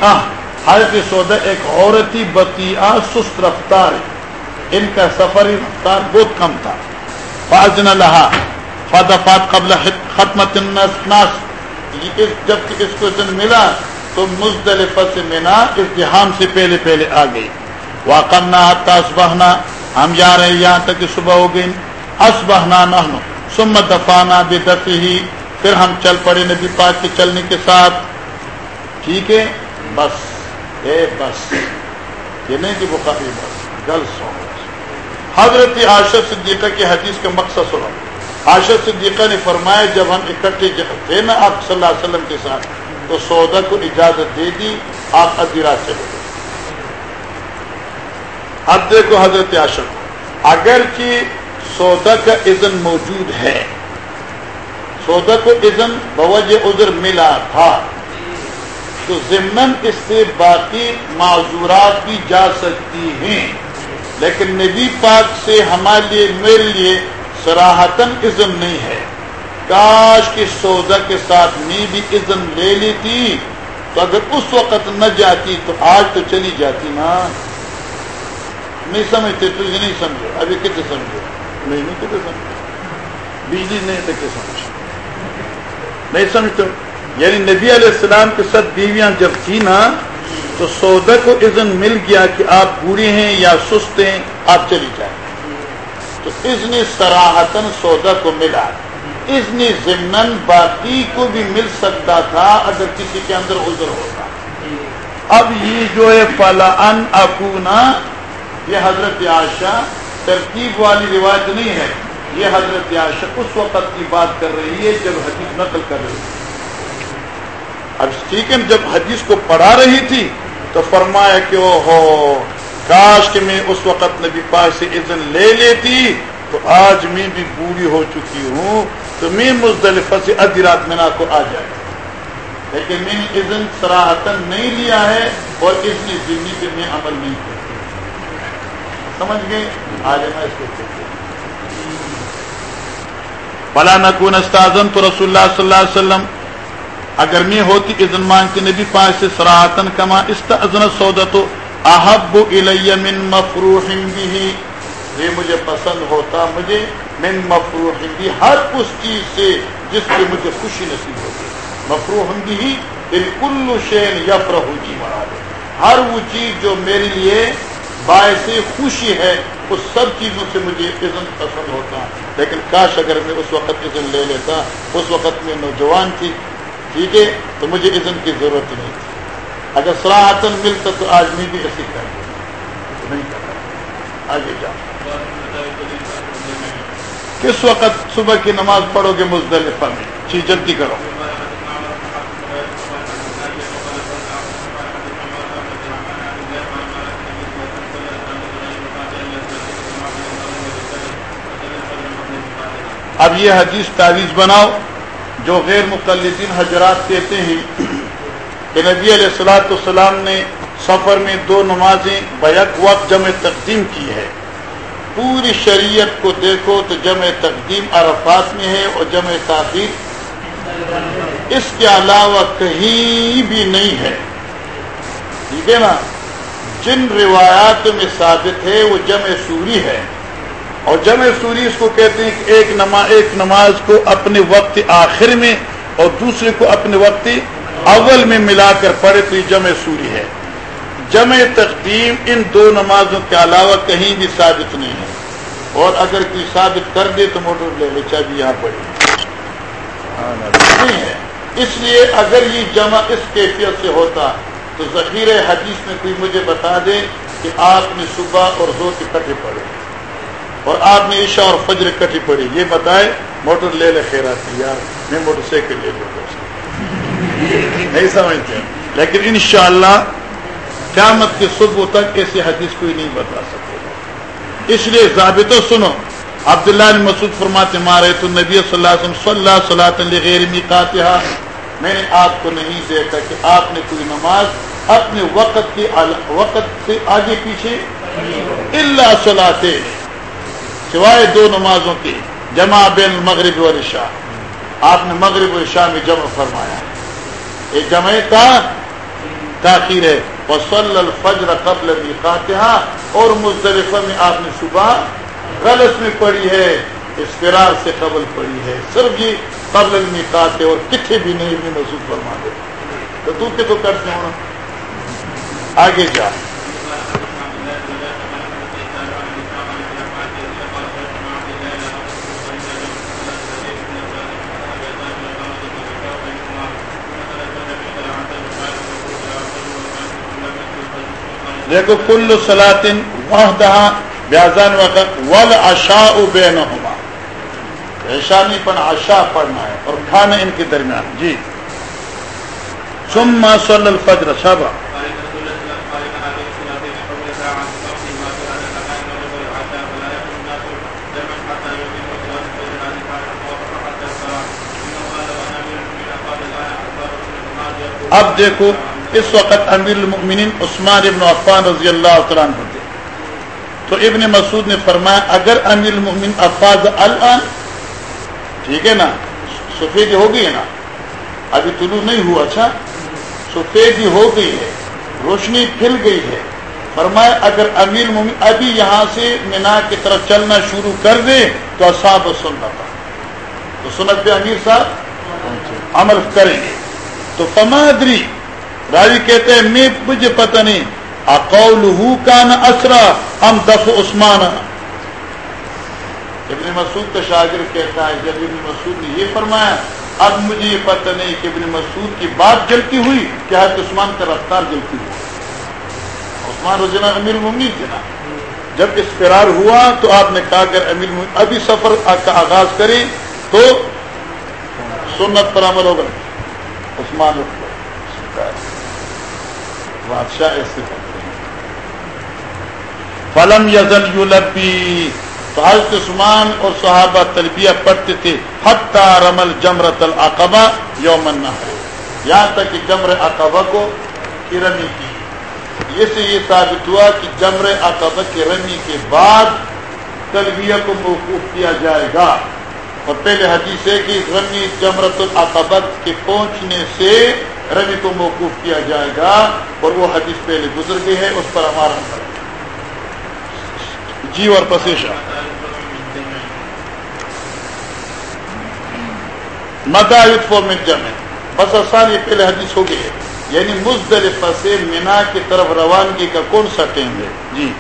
حضرت سودا ایک عورتی بتی سست رفتار ان کا سفری رفتار بہت کم تھا۔ فاضن لہا۔ فادفات قبل ختمت الناس۔ جب اس کو دن ملا تو مزدلفہ سے منا ازدحام سے پہلے پہلے آ گئی۔ واقعنا اسبہنا ہم جا رہے یہاں تک کہ صبح ہو گئی۔ اس بہنا اسبہنا نحن۔ ثم دفانا بدفہی پھر ہم چل پڑے نبی پاک کے چلنے کے ساتھ۔ ٹھیک ہے؟ بس۔ اے بس، یہ نہیں کہ بخاری بس، گل سو حضرت عاشر صدیقہ کی حدیث کا مقصد سنو۔ عاشر صدیقہ نے فرمایا، جب ہم اکٹھے تھے نا آپ صلی اللہ علیہ وسلم کے ساتھ تو سودا کو اجازت دے دی، آپ ادیرا چلے گئے۔ اب دیکھو حضرت عاشر اگر کہ سودا کا اذن موجود ہے، سودا کو اذن بوجہ عذر ملا تھا۔ تو ضمن اس سے باقی معذورات بھی جا سکتی ہیں۔ لیکن نبی پاک سے ہمارے لیے، میرے لیے سراہتن اذن نہیں ہے۔ کاش کی سودا کے ساتھ میں بھی اذن لے لیتی، تو اگر اس وقت نہ جاتی تو آج تو چلی جاتی نا۔ نہیں سمجھتے؟ تجھے نہیں سمجھو ابھی کتنے سمجھو نہیں نہیں، کتنے سمجھو بجلی نہیں تو کیا سمجھ نہیں سمجھتے؟ یعنی نبی علیہ السلام کے ساتھ بیویاں جب تھی نا، تو سودا کو اذن مل گیا کہ آپ بوڑھے ہیں یا سست ہیں، آپ چلی جائیں۔ تو اذن سراہتن سودا کو ملا۔ اذن ضمن باقی کو بھی مل سکتا تھا اگر کسی کے اندر عذر ہوتا۔ اب یہ جو ہے فلا ان اکونا یہ حضرت عائشہ ترتیب والی روایت نہیں ہے۔ یہ حضرت عائشہ اس وقت کی بات کر رہی ہے جب حدیث نقل کر رہی ہے۔ اب ٹھیک ہے جب حدیث کو پڑھا رہی تھی تو فرمایا کہ وہ ہو کاش کہ میں اس وقت نبی پاک سے اذن لے لیتی تو آج میں بھی بوڑھی ہو چکی ہوں تو میں مزدلفہ سے ادھی رات منا کو آ جائے لیکن میں نے اذن سراہتن نہیں لیا ہے اور اس نے زندگی پہ میں عمل نہیں کیا سمجھ گئے؟ آج میں اس کو بلا نکون استاذن تو رسول اللہ صلی اللہ علیہ وسلم اگر میں ہوتی اذن مانگتی نبی پاک سے سراہتن کما استاذن سودا تو احب الی من مفروح به یہ مجھے پسند ہوتا، مجھے من مفروح به ہر اس چیز سے جس سے مجھے خوشی نصیب ہوتی۔ مفروح به ان کل شین یفرح جی مراد۔ ہر وہ چیز جو میرے لیے باعث خوشی ہے، اس سب چیزوں سے مجھے اذن پسند ہوتا۔ لیکن کاش اگر میں اس وقت اذن لے لیتا، اس وقت میں نوجوان تھی ٹھیک ہے، تو مجھے اذن کی ضرورت نہیں تھی۔ اگر سراہتن ملتا تو آج میں بھی ایسی کر نہیں کرتا آگے جاؤ۔ کس وقت صبح کی نماز پڑھو گے مزدلفہ میں؟ چیز جلدی کرو۔ اب یہ حدیث تعویذ بناؤ۔ جو غیر مقلدین حضرات کہتے ہیں کہ نبی علیہ السلاۃ السلام نے سفر میں دو نمازیں بیک وقت جمع تقدیم کی ہے۔ پوری شریعت کو دیکھو تو جمع تقدیم عرفات میں ہے اور جمع تاخیر۔ اس کے علاوہ کہیں بھی نہیں ہے۔ ٹھیک ہے نا؟ جن روایات میں ثابت ہے وہ جمع سوری ہے۔ اور جمع سوری اس کو کہتے ہیں کہ ایک نماز ایک نماز کو اپنے وقت آخر میں اور دوسرے کو اپنے وقت اول میں ملا کر پڑھے تو یہ جمع سوری ہے۔ جمع تقدیم ان دو نمازوں کے علاوہ کہیں بھی ثابت نہیں ہے۔ اور اگر کوئی ثابت کر دے تو موٹر لے لے چاہے یہاں پڑھی نہیں ہے۔ اس لیے اگر یہ جمع اس کیفیت سے ہوتا تو ذخیر حدیث میں کوئی مجھے بتا دے کہ آپ نے صبح اور زور اکٹھے پڑھے۔ اور آپ نے عشاء اور فجر کٹھی پڑی۔ یہ بتائے موٹر لے لے خیرات یار، میں موٹر سائیکل لے لوں۔ نہیں سمجھتے لیکن انشاءاللہ قیامت کے صبح تک ایسی حدیث کوئی نہیں بتا سکے۔ اس لیے ضابطہ سنو، عبداللہ نے مسعود فرماتے مارے تو نبی صلی اللہ علیہ وسلم صلی اللہ صلاح غیر میقاتہا. میں نے آپ کو نہیں دیکھا کہ آپ نے کوئی نماز اپنے وقت کے وقت سے آگے پیچھے اللہ صلاح سوائے دو نمازوں کی جمع بین مغرب و رشا آپ نے مغرب و رشا میں جمع فرمایا۔ یہ جمع کا تاخیر ہے۔ وصل الفجر قبل میقاتہا اور مزدلفہ میں آپ نے صبح غلط میں پڑھی ہے۔ اسفرار سے قبل پڑھی ہے۔ صرف یہ قبل المیقات اور کتنے بھی نہیں بھی محسوس فرما دے تو تو کہ تو کرتے ہو آگے جا۔ دیکھو، کل سلاطن وحدہ بیازان وقت ول اشا بے نہ ہوگا ایسا نہیں پڑھنا اشا پڑھنا ہے اور کھانا ان کے درمیان۔ جی۔ ثم صلی الفجر، صبح۔ اب دیکھو اس وقت امیر المؤمنین عثمان ابن عفان رضی اللہ عنہ ہوتے تو ابن مسعود نے فرمایا، اگر امیر المؤمن افاظ الان، ٹھیک ہے نا؟ سفید ہو گئی ہے نا؟ ابھی طلوع نہیں ہوا اچھا؟ سفید ہو گئی ہے، روشنی پھل گئی ہے۔ فرمایا، اگر امیر المؤمن ابھی یہاں سے مینا کی طرف چلنا شروع کر دے تو اصاب سننا تھا تو سنت پہ امیر صاحب عمل کریں گے۔ تو فمادری راوی کہتے ہیں میں مجھے پتہ نہیں اقول کا نہ اسرا ہم دف عثمان ابن مسعود کا شاگرد کہتا ہے، جب ابن مسعود نے یہ فرمایا، اب مجھے یہ پتہ نہیں کہ ابن مسعود کی بات جلتی ہوئی کہ حضرت عثمان کا رفتار جلتی ہوئی عثمان رضینا امیر ممنی تھے نا۔ جب اس فرار ہوا تو آپ نے کہا، اگر امیر ابھی سفر کا آغاز کرے تو سنت پر عمل ہوگا. عثمان بادشاہ ایسے کرتے ہیں۔ فلم یزل یولبی تو حضرت عثمان اور صحابہ تلبیہ پڑھتے تھے حتی رمل جمرت العقبہ یوم النحر یہاں تک کہ جمر عقبہ کو کی رمی کی۔ یہ سے یہ ثابت ہوا کہ جمر عقبہ کی رمی کے بعد تلبیہ کو موقوف کیا جائے گا۔ اور پہلے حدیث ہے کہ رمی جمرت العقبت کے پہنچنے سے رمی کو موقوف کیا جائے گا اور وہ حدیث پہلے گزر گئی ہے اس پر ہمارا جی اور پسیشا متا یوتفو من جمع۔ بس آسان یہ پہلے حدیث ہو گئی ہے۔ یعنی مزدلفہ سے مینا کی طرف روانگی کا کون سا ٹائم ہے؟ جی۔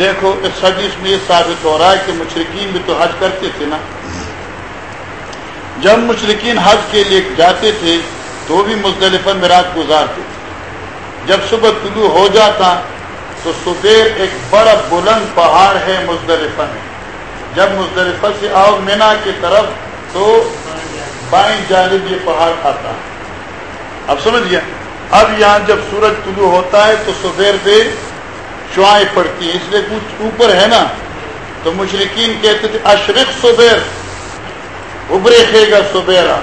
دیکھو، اس حدیث میں یہ ثابت ہو رہا ہے کہ مشرقین بھی تو حج کرتے تھے نا۔ جب مشرقین حج کے لیے جاتے تھے، تو بھی مزدلفہ میں رات گزارتے تھے۔ جب صبح طلوع ہو جاتا، تو صبح ایک بڑا بلند پہاڑ ہے مزدلفہ میں۔ جب مزدلفہ سے آؤ مینا کی طرف، تو بائیں جانب یہ پہاڑ آتا۔ ہے اب سمجھ گیا؟ اب یہاں جب سورج طلوع ہوتا ہے، تو صبح پہ شعائیں پڑتی ہیں اس لیے کچھ اوپر ہے نا، تو مشرقین کہتے تھے، اشرق سبیر، ابرے گا سبیرا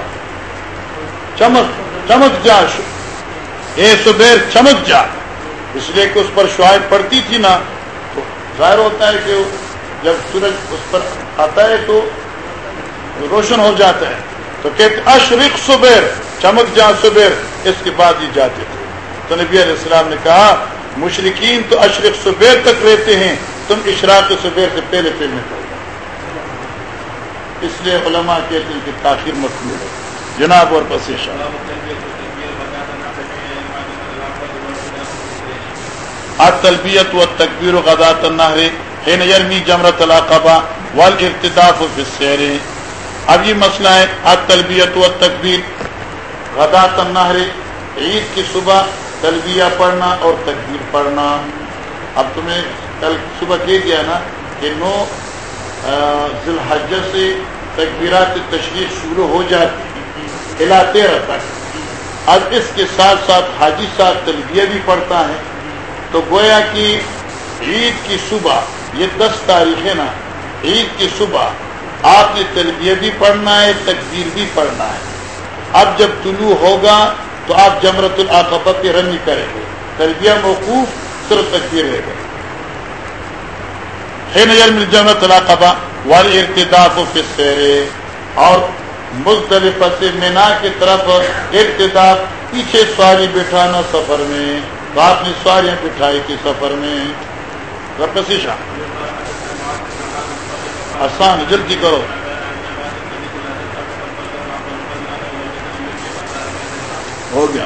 چمک چمک جا، اے سبیر، چمک جا۔ اس لیے کہ اس پر شعائیں پڑتی تھی نا، تو ظاہر ہوتا ہے کہ جب سورج اس پر آتا ہے تو روشن ہو جاتا ہے۔ تو کہتے، اشرق سبیر، چمک جا سبیر، اس کے بعد ہی جاتے تھے۔ تو نبی علیہ السلام نے کہا مشرقین تو اشرق سبیر تک رہتے ہیں، تم اشراق سبیر سے پہلے پہلے کرو اس لیے علماء کہتے ہیں کہ تاخیر مقبول ہے۔ جناب اور پسیشا تلبیت و تکبیر و غدات النہر، حین یرمی جمرت العقبہ والارتداف فی السیر۔ اب یہ مسئلہ ہے التلبیت و تکبیر غدات النہر، عید کی صبح تلبیہ پڑھنا اور تکبیر پڑھنا۔ اب تمہیں کل صبح کہہ دیا نا کہ نو ذی الحجہ سے تکبیرات تشریح شروع ہو جاتی ہلاتے رہتا اب اس کے ساتھ ساتھ حاجی صاحب تلبیہ بھی پڑھتا ہے۔ تو گویا کہ عید کی صبح، یہ دس تاریخ ہے نا، عید کی صبح آپ نے تلبیہ بھی پڑھنا ہے، تکبیر بھی پڑھنا ہے۔ اب جب طلوع ہوگا تو آپ جمرت العقبہ کی رمی کریں گے۔ تربیہ موقوف صرف تکبیر رہ گئے جمرت العقبہ والی ارتداف و فسرے اور مختلف سے مینا کی طرف ارتداف، پیچھے سواری بٹھانا سفر میں۔ تو آپ نے سواریاں بٹھائی تھی سفر میں۔ رپسیشا آسان، جلدی کرو۔ ہو گیا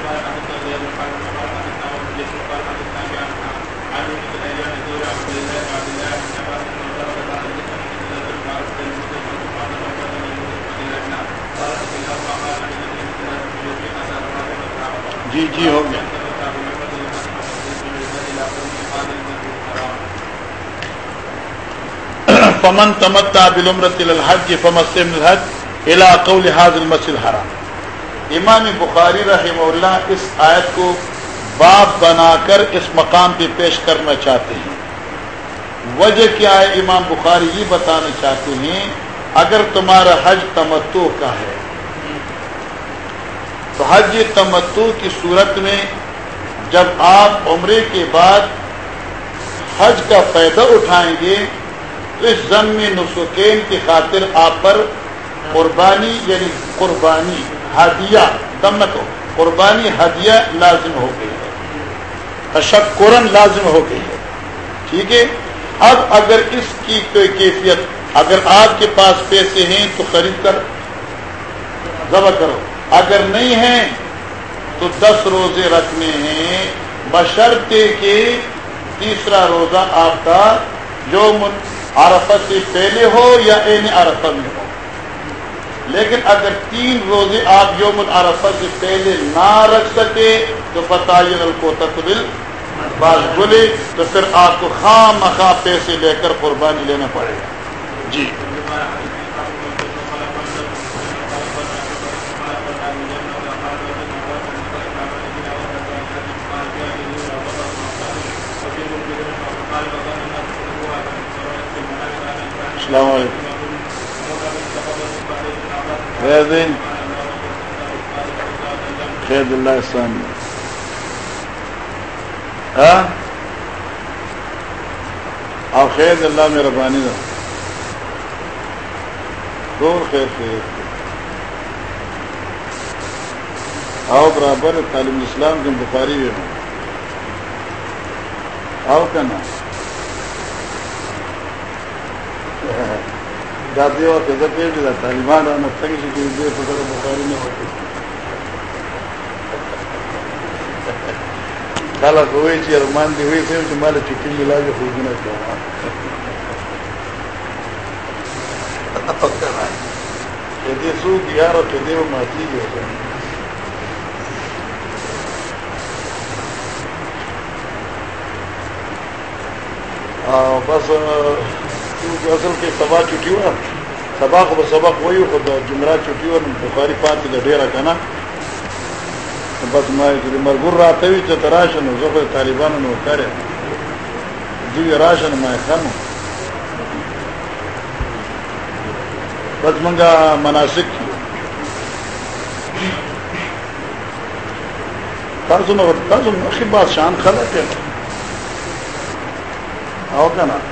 جی جی ہو گیا۔ پمن تمتا بالعمرة الى الحج فمسلم الحج الى قول هذا المسجد الحرام۔ امام بخاری رحمہ اللہ اس آیت کو باب بنا کر اس مقام پہ پیش کرنا چاہتے ہیں۔ وجہ کیا ہے امام بخاری یہ بتانا چاہتے ہیں، اگر تمہارا حج تمتو کا ہے، تو حج تمتو کی صورت میں جب آپ عمرے کے بعد حج کا پیدا اٹھائیں گے، تو اس ضم نسخین کی خاطر آپ پر قربانی یعنی قربانی ہدیہ تمتو قربانی ہدیہ لازم ہو گئی ہے۔ تشکرن لازم ہو گئی ہے۔ ٹھیک ہے؟ اب اگر اس کی کوئی کیفیت، اگر آپ کے پاس پیسے ہیں تو خرید کر ذبح کرو۔ اگر نہیں ہیں تو دس روزے رکھنے ہیں، بشرطے کے تیسرا روزہ آپ کا یوم عرفت سے پہلے ہو یا این عرفت میں ہو۔ لیکن اگر تین روزے آپ یوم العرفت سے پہلے نہ رکھ سکے، تو فتح کو تقبل بات بولے، تو پھر آپ کو خواہ مخواہ پیسے لے کر قربانی لینا پڑے گا۔ جی۔ السلام علیکم۔ خیر اللہ السلام اور خیر اللہ مہربانی دا دور خیر خیر آؤ برابر تعلیم اسلام کے بخاری بھی ہوں آؤ کیا نا جاتے ہو تو طالبان آنا تنگ سے بخاری نہیں ہوتی خلق ہوئی چې ارمان دی وی ته چې مال چټي ملاوي خو نه کوم دې سو یار ته دې ماتي دی او بس اصل کې سبا چټي و سبا خو سبق وایو، خو د جمعرات چټي و بخاری پاتې د ډیره کنه بس ما چې مرګور راته وي چې تراشه نو، زه طالبانو نو کړې دوی راشه ما بس منګه مناسک تاسو نو، تاسو مخې باد شان خلک او کنه؟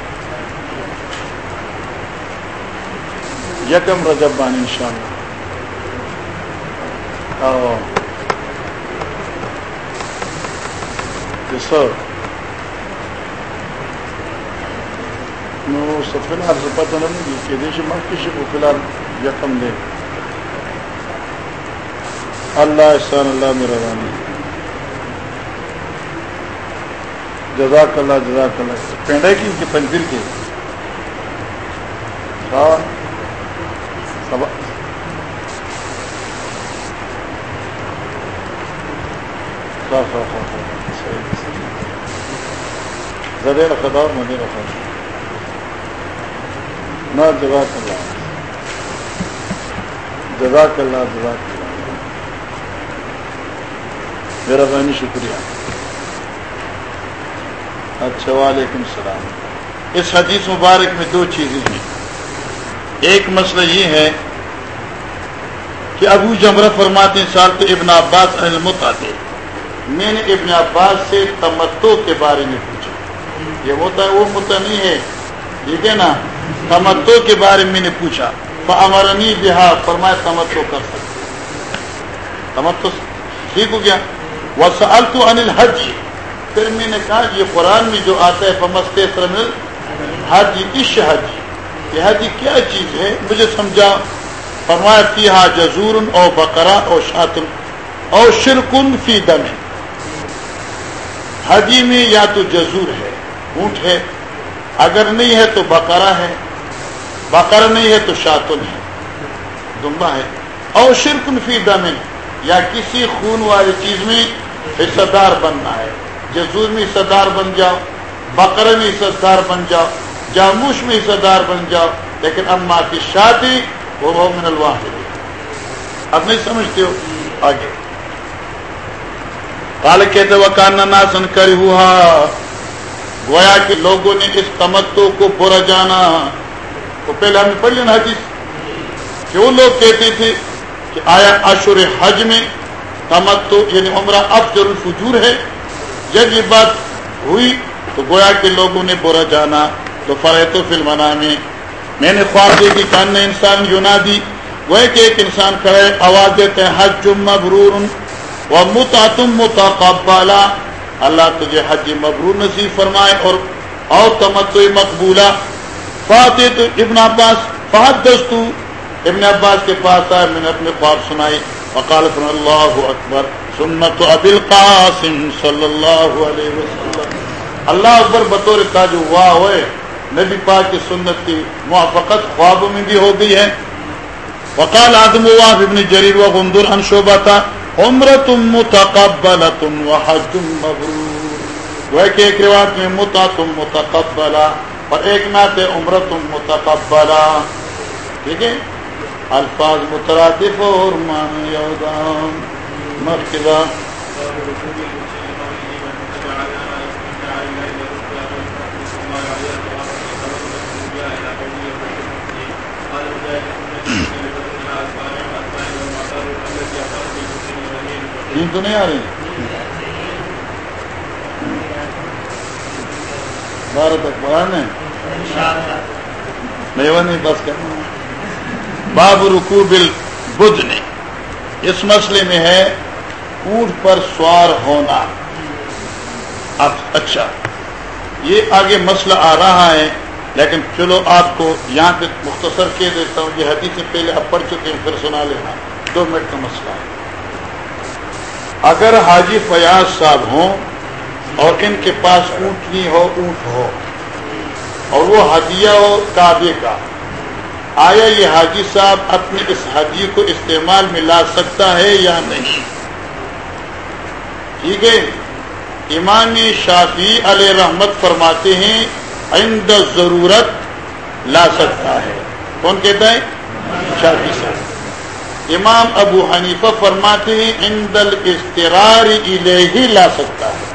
یکم رجب باندې ان شاء الله او سر نو فی الحال سے پتہ نہیں کہ دیش کو فی الحال دے. اللہ احسان، اللہ میرا رانی. جزاک اللہ جزاک اللہ. پینڈے کی ان کے پنجر کے ہاں. زدیر خدا مدیر خدا نہ جزاک اللہ جزاک اللہ جزاک اللہ میرا بہنی شکریہ اچھا وعلیکم السلام اس حدیث مبارک میں دو چیزیں ہیں ایک مسئلہ یہ ہے کہ ابو جمرہ فرماتے سال تو ابن عباس علمت آتے میں نے ابن عباس سے تمتو کے بارے میں پوچھا۔ یہ ہوتا ہے، وہ متا نہیں ہے۔ ٹھیک ہے نا؟ تمتو کے بارے میں نے پوچھا۔ امرنی بہار فرمایا تمتو کر سکتے تمتو ٹھیک ہو گیا۔ وسال تو انل حج پھر میں نے کہا، یہ قرآن میں جو آتا ہے فمست حج عش حج۔ یہ حج کیا چیز ہے؟ مجھے سمجھا۔ فرمایا فی ہا جزور او بقرا او شاطن او شرکن فی دم حجی میں یا تو جزور ہے، اونٹ ہے۔ اگر نہیں ہے تو بقرہ ہے۔ بقر نہیں ہے تو شاتن ہے۔ دمبا ہے۔ اور شرک فی دمن یا کسی خون والی چیز میں حصہ دار بننا ہے۔ جزور میں حصہ دار بن جاؤ بکر میں حصہ دار بن جاؤ۔ جاموش میں حصہ دار بن جاؤ، لیکن اما کی شادی وہ من الواحد۔ اب نہیں سمجھتے ہو؟ آگے۔ کال کہتے وہ ناسن کر ہوا گویا کہ لوگوں نے اس تمتو کو برا جانا۔ تو پہلے ہم نے پڑھ لینا حدیث؟ کہ وہ لوگ کہتے تھے کہ آیا اشور حج میں تمتو یعنی عمرہ اب ضرور فجور ہے۔ جب یہ بات ہوئی تو گویا کے لوگوں نے برا جانا۔ تو فرح تو فلم میں میں نے خواب دیکھی کان نے انسان یونادی، وہ کہ ایک انسان کھڑے آواز دیتے ہیں حج مبرور، و متعتم متقبلا اللہ تجھے حج مبرور نصیب فرمائے اور او تمتع مقبولہ۔ فاتح تو ابن عباس، فہد دستو ابن عباس کے پاس آئے، میں نے اپنے خواب سنائی۔ وقال فن اللہ اکبر سنت ابی القاسم صلی اللہ علیہ وسلم۔ اللہ اکبر بطور تاج ہوا ہوئے نبی پاک کی سنت کی موافقت خوابوں میں بھی ہو گئی ہے۔ وقال آدم ابن جریر و غندر ان شعبہ تھا عمرت متقبلت و حج مبرور۔ وہ کہ ایک روایت میں متا تم متقبلا اور ایک نات عمرت متقبلا ٹھیک ہے؟ الفاظ مترادف اور مان یودام نیند تو نہیں آ رہی بارہ تک پڑھانے نہیں بس کرنا باب رکو بل بدھ نے اس مسئلے میں ہے اونٹ پر سوار ہونا اب اچھا یہ آگے مسئلہ آ رہا ہے لیکن چلو آپ کو یہاں پہ مختصر کہہ دیتا ہوں یہ حدیث سے پہلے اب پڑھ چکے ہیں پھر سنا لینا دو منٹ کا مسئلہ ہے اگر حاجی فیاض صاحب ہوں اور ان کے پاس اونٹنی ہو، اونٹ ہو۔ اور وہ ہدیہ ہو کعبے کا۔ آیا یہ حاجی صاحب اپنے اس حدیے کو استعمال میں لا سکتا ہے یا نہیں؟ ٹھیک ہے۔ امام شافی علیہ رحمت فرماتے ہیں، عند ضرورت لا سکتا ہے۔ کون کہتا ہے؟ شافی صاحب۔ امام ابو حنیفہ فرماتے ہیں اندل استرار ہی لا سکتا ہے۔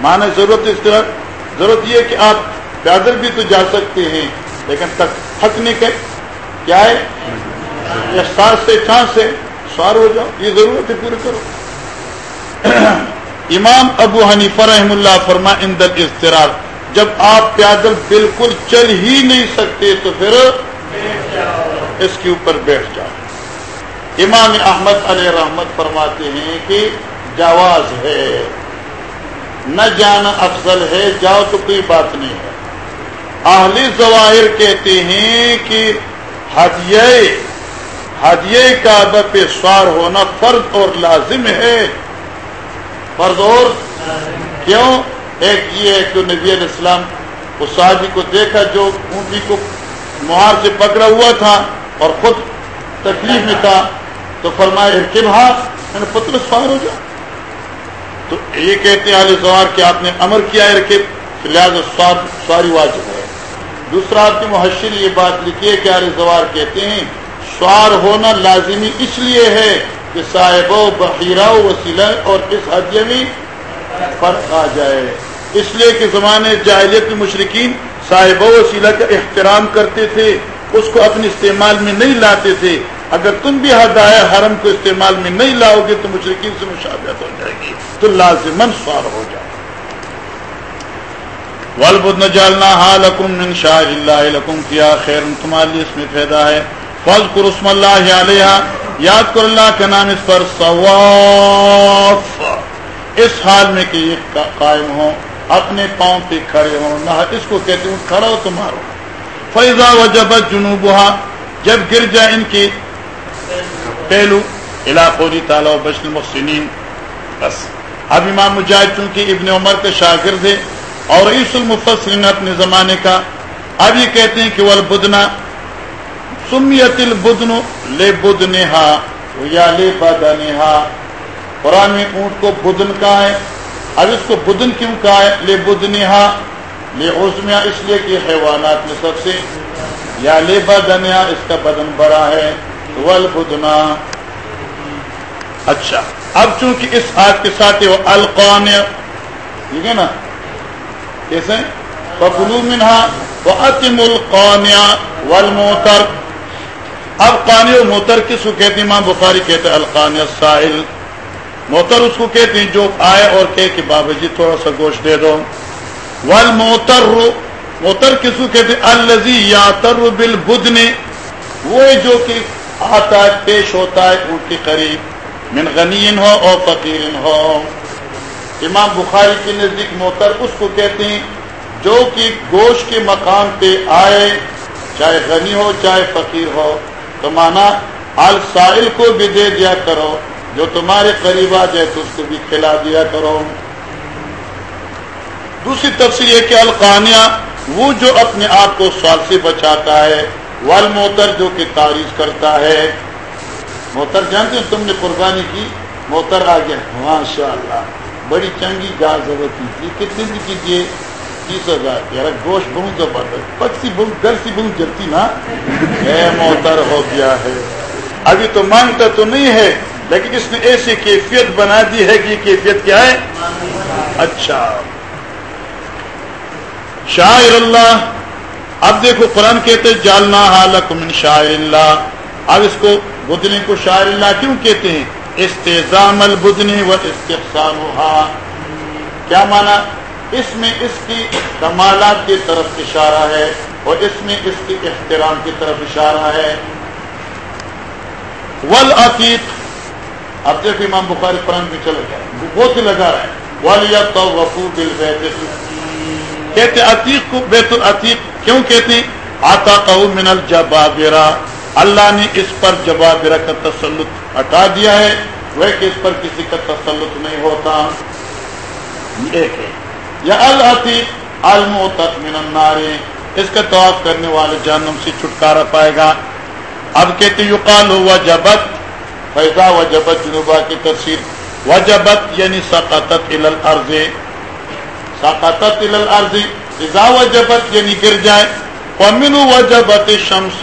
مانا ضرورت استرار ضرورت یہ کہ آپ پیدل بھی تو جا سکتے ہیں، لیکن تک تھکنے کے کیا ہے؟ یا سانس سے چھانس سے سوار ہو جاؤ، یہ ضرورت ہے پورے کرو۔ [CLEARS THROAT] امام ابو حنیفہ رحم اللہ فرما اندل استرار جب آپ پیدل بالکل چل ہی نہیں سکتے تو پھر اس کے اوپر بیٹھ جاؤ۔ امام احمد علیہ رحمت فرماتے ہیں کہ جواز ہے۔ نہ جانا افضل ہے، جاؤ تو کوئی بات نہیں ہے۔ اہلی ظواہر کہتے ہیں کہ ہدیے ہدیے کا پہ سوار ہونا فرض اور لازم ہے۔ فرض اور؟ کیوں؟ ایک یہ ہے کہ نبی علیہ السلام اس صحابی کو دیکھا جو اونٹی کو مہار سے پکڑا ہوا تھا۔ اور خود تکلیف میں تھا تو فرمایا ہاں؟ میں نے پتر سوار ہو جا تو یہ کہتے ہیں علی سوار کہ آپ نے امر کیا ہے لہٰذا سواری واجب ہے۔ دوسرا آپ کی محشر یہ بات لکھی ہے کہ علی سوار کہتے ہیں، سوار ہونا لازمی اس لیے ہے کہ صاحب و بحیرہ وسیلہ اور اس حدیہ میں فرق آ جائے۔ اس لیے کہ زمانے جاہلیت مشرقین صاحب و وسیلہ کا احترام کرتے تھے۔ اس کو اپنے استعمال میں نہیں لاتے تھے۔ اگر تم بھی ہدایا حرم کو استعمال میں نہیں لاؤ گے تو مشرقین سے مشابہت ہو جائے گی، تو لازمن سوار ہو جائے۔ ولبد نجالنا حالکم من شاء اللہ لکم کیا خیر تمہارے لیے اس میں فائدہ ہے۔ فض قرسم اللہ علیہ یاد کر اللہ کا نام اس پر ثواف اس حال میں کہ یہ قائم ہو اپنے پاؤں پہ کھڑے ہوں، نہ اس کو کہتے ہوں کھڑا ہو تو مارو۔ فیضا و جب جنوبہ جب گر جائے ان کی پہلو علاقوری تعالیٰ و بشن المحسنین۔ بس۔ اب امام مجاہد چونکہ ابن عمر کے شاگرد ہے اور عیس المفسرین اپنے زمانے کا، اب یہ کہتے ہیں کہ وہ البدنا سمیت البدن لے بدنہا یا لے بدنہا قرآن میں اونٹ کو بدن کہا ہے، اب اس کو بدن کیوں کہا ہے؟ لے بدنیا لے عزمیا اس لیے کہ حیوانات میں سب سے یا لے بدنیا اس کا بدن بڑا ہے ول بدنا اچھا اب چونکہ اس آج کے ساتھ وہ القان ٹھیک ہے نا؟ کیسے؟ ببلو منہا وہ اتم القانیا ول موتر اب قانی و موتر کس کو کہتے ہیں؟ ماں بخاری کہتے ہیں ساحل موتر اس کو کہتے ہیں جو آئے اور کہ بابا جی تھوڑا سا گوشت دے دو۔ ول موتر موتر کس کو کہتے الزی یا تر بل وہ جو کہ آتا ہے، پیش ہوتا ہے، ان کے قریب۔ من غنی ہو اور فقیر ہو۔ امام بخاری کے نزدیک موتر اس کو کہتے ہیں، جو کہ گوشت کے مقام پہ آئے، چاہے غنی ہو، چاہے فقیر ہو۔ تو مانا السائل کو بھی دے دیا کرو، جو تمہارے قریب آ جائے تو اس کو بھی کھلا دیا کرو۔ دوسری تفصیل یہ کہ القانیہ وہ جو اپنے آپ کو سوال سے بچاتا ہے ول موتر جو کہ تعریف کرتا ہے۔ موتر جانتے ہو تم نے قربانی کی؟ موتر آ گیا۔ ماشاء اللہ بڑی چنگی گا ضرورت کی کتنے کی کیجیے، تیس ہزار۔ یار، گوشت بہت زبردست۔ پکسی بہت گھر سی بہت جلتی نا۔ اے موتر، ہو گیا ہے۔ ابھی تو مانگتا تو نہیں ہے، لیکن اس نے ایسی کیفیت بنا دی ہے کہ یہ کیفیت کیا ہے؟ اچھا۔ شاعر اللہ، اب دیکھو قرآن کہتے جالنا حالک من شاعر اللہ۔ اب اس کو بدنی کو شاعر اللہ کیوں کہتے ہیں؟ استظام البدنی و استحسان کیا مانا؟ اس میں اس کی کمالات کی طرف اشارہ ہے اور اس میں اس کی احترام کی طرف اشارہ ہے۔ ول عقیق اب دیکھ امام بخاری قرآن میں چلے گئے بہت لگا رہا ہے۔ والیا تو وفو بل کہتے عتیق کو بیت العتیق کیوں کہتے ہیں؟ آتا کہ من الجبابرا اللہ نے اس پر جبابرا کا تسلط ہٹا دیا ہے۔ وہ کہ اس پر کسی کا تسلط نہیں ہوتا۔ ایک ہے۔ یا العتیق الموتق من النار۔ اس کا طواف کرنے والے جہنم سے چھٹکارا پائے گا۔ اب کہتے یقال ہوا جبت۔ فیضا وجبت جنوبا کی تفسیر۔ وجبت یعنی سقطت الارض ساقطت الارض، اذا وجبت یعنی گر جائے۔ ومن وجبت الشمس۔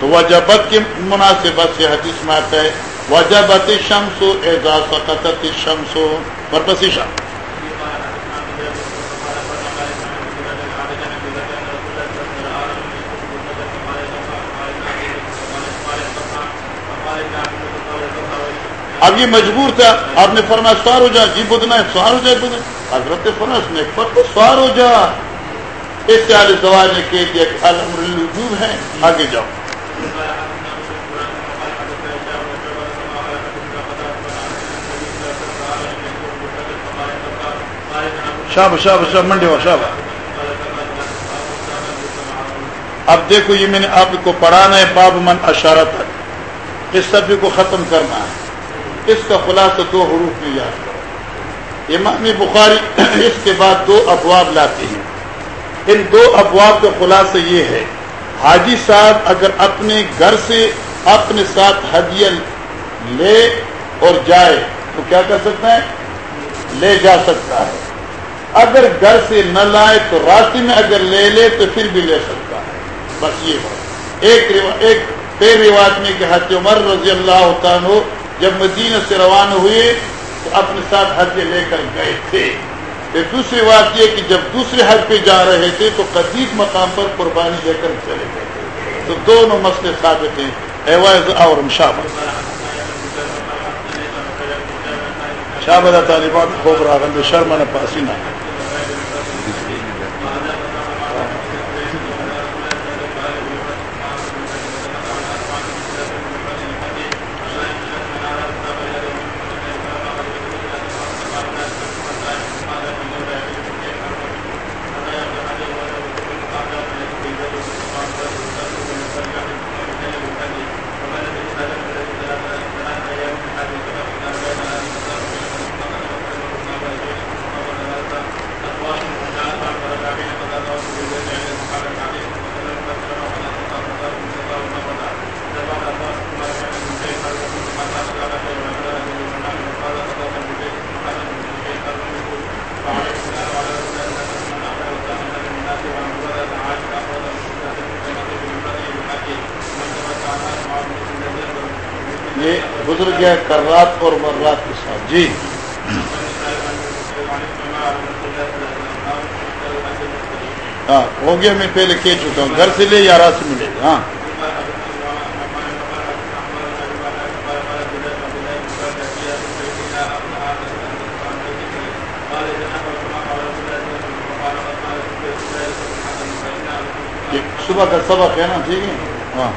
تو وجبت کی مناسبت سے حدیث میں آتا ہے۔ وجبت الشمس اذا سقطت الشمس۔ پر پسیشہ اب یہ مجبور تھا، آپ نے فرما سوار ہو جا جی بدنا ہے، سوار ہو جائے بدنا حضرت فرما اس نے پر سوار ہو جا۔ اس سے علی سوال نے کہہ دیا کہ الحمد ہے، آگے جاؤ۔ شاب شاب شاب، منڈے ہو، شاب۔ اب دیکھو، یہ میں نے آپ کو پڑھانا ہے، باب من اشارہ تک۔ اس سبھی کو ختم کرنا ہے۔ اس کا خلاصہ دو حروف میں یاد کرو۔ امام بخاری [CLEARS THROAT] اس کے بعد دو ابواب لاتے ہیں۔ ان دو ابواب کا خلاصہ یہ ہے، حاجی صاحب اگر اپنے گھر سے اپنے ساتھ ہدیہ لے اور جائے تو کیا کر سکتا ہے؟ لے جا سکتا ہے۔ اگر گھر سے نہ لائے تو راستے میں اگر لے لے تو پھر بھی لے سکتا ہے۔ بس یہ بات۔ ایک ایک پیر رواج میں کہ حج عمر رضی اللہ عنہ جب مدینہ سے روانہ ہوئے تو اپنے ساتھ حج لے کر گئے تھے۔ پھر دوسری بات یہ کہ جب دوسرے حج پہ جا رہے تھے تو قدیب مقام پر قربانی دے کر چلے گئے۔ تو دونوں مسئلے ثابت ہیں۔ اور شابت شابت طالبات خوب راغل شرما پاسینہ یہ کرات اور مرات کے ساتھ۔ جی۔ ہاں ہو گیا میں پہلے کہہ چکا ہوں۔ گھر سے لے یا رات سے ملے ہاں۔ صبح کا سبق ہے نا، ٹھیک ہے؟ ہاں۔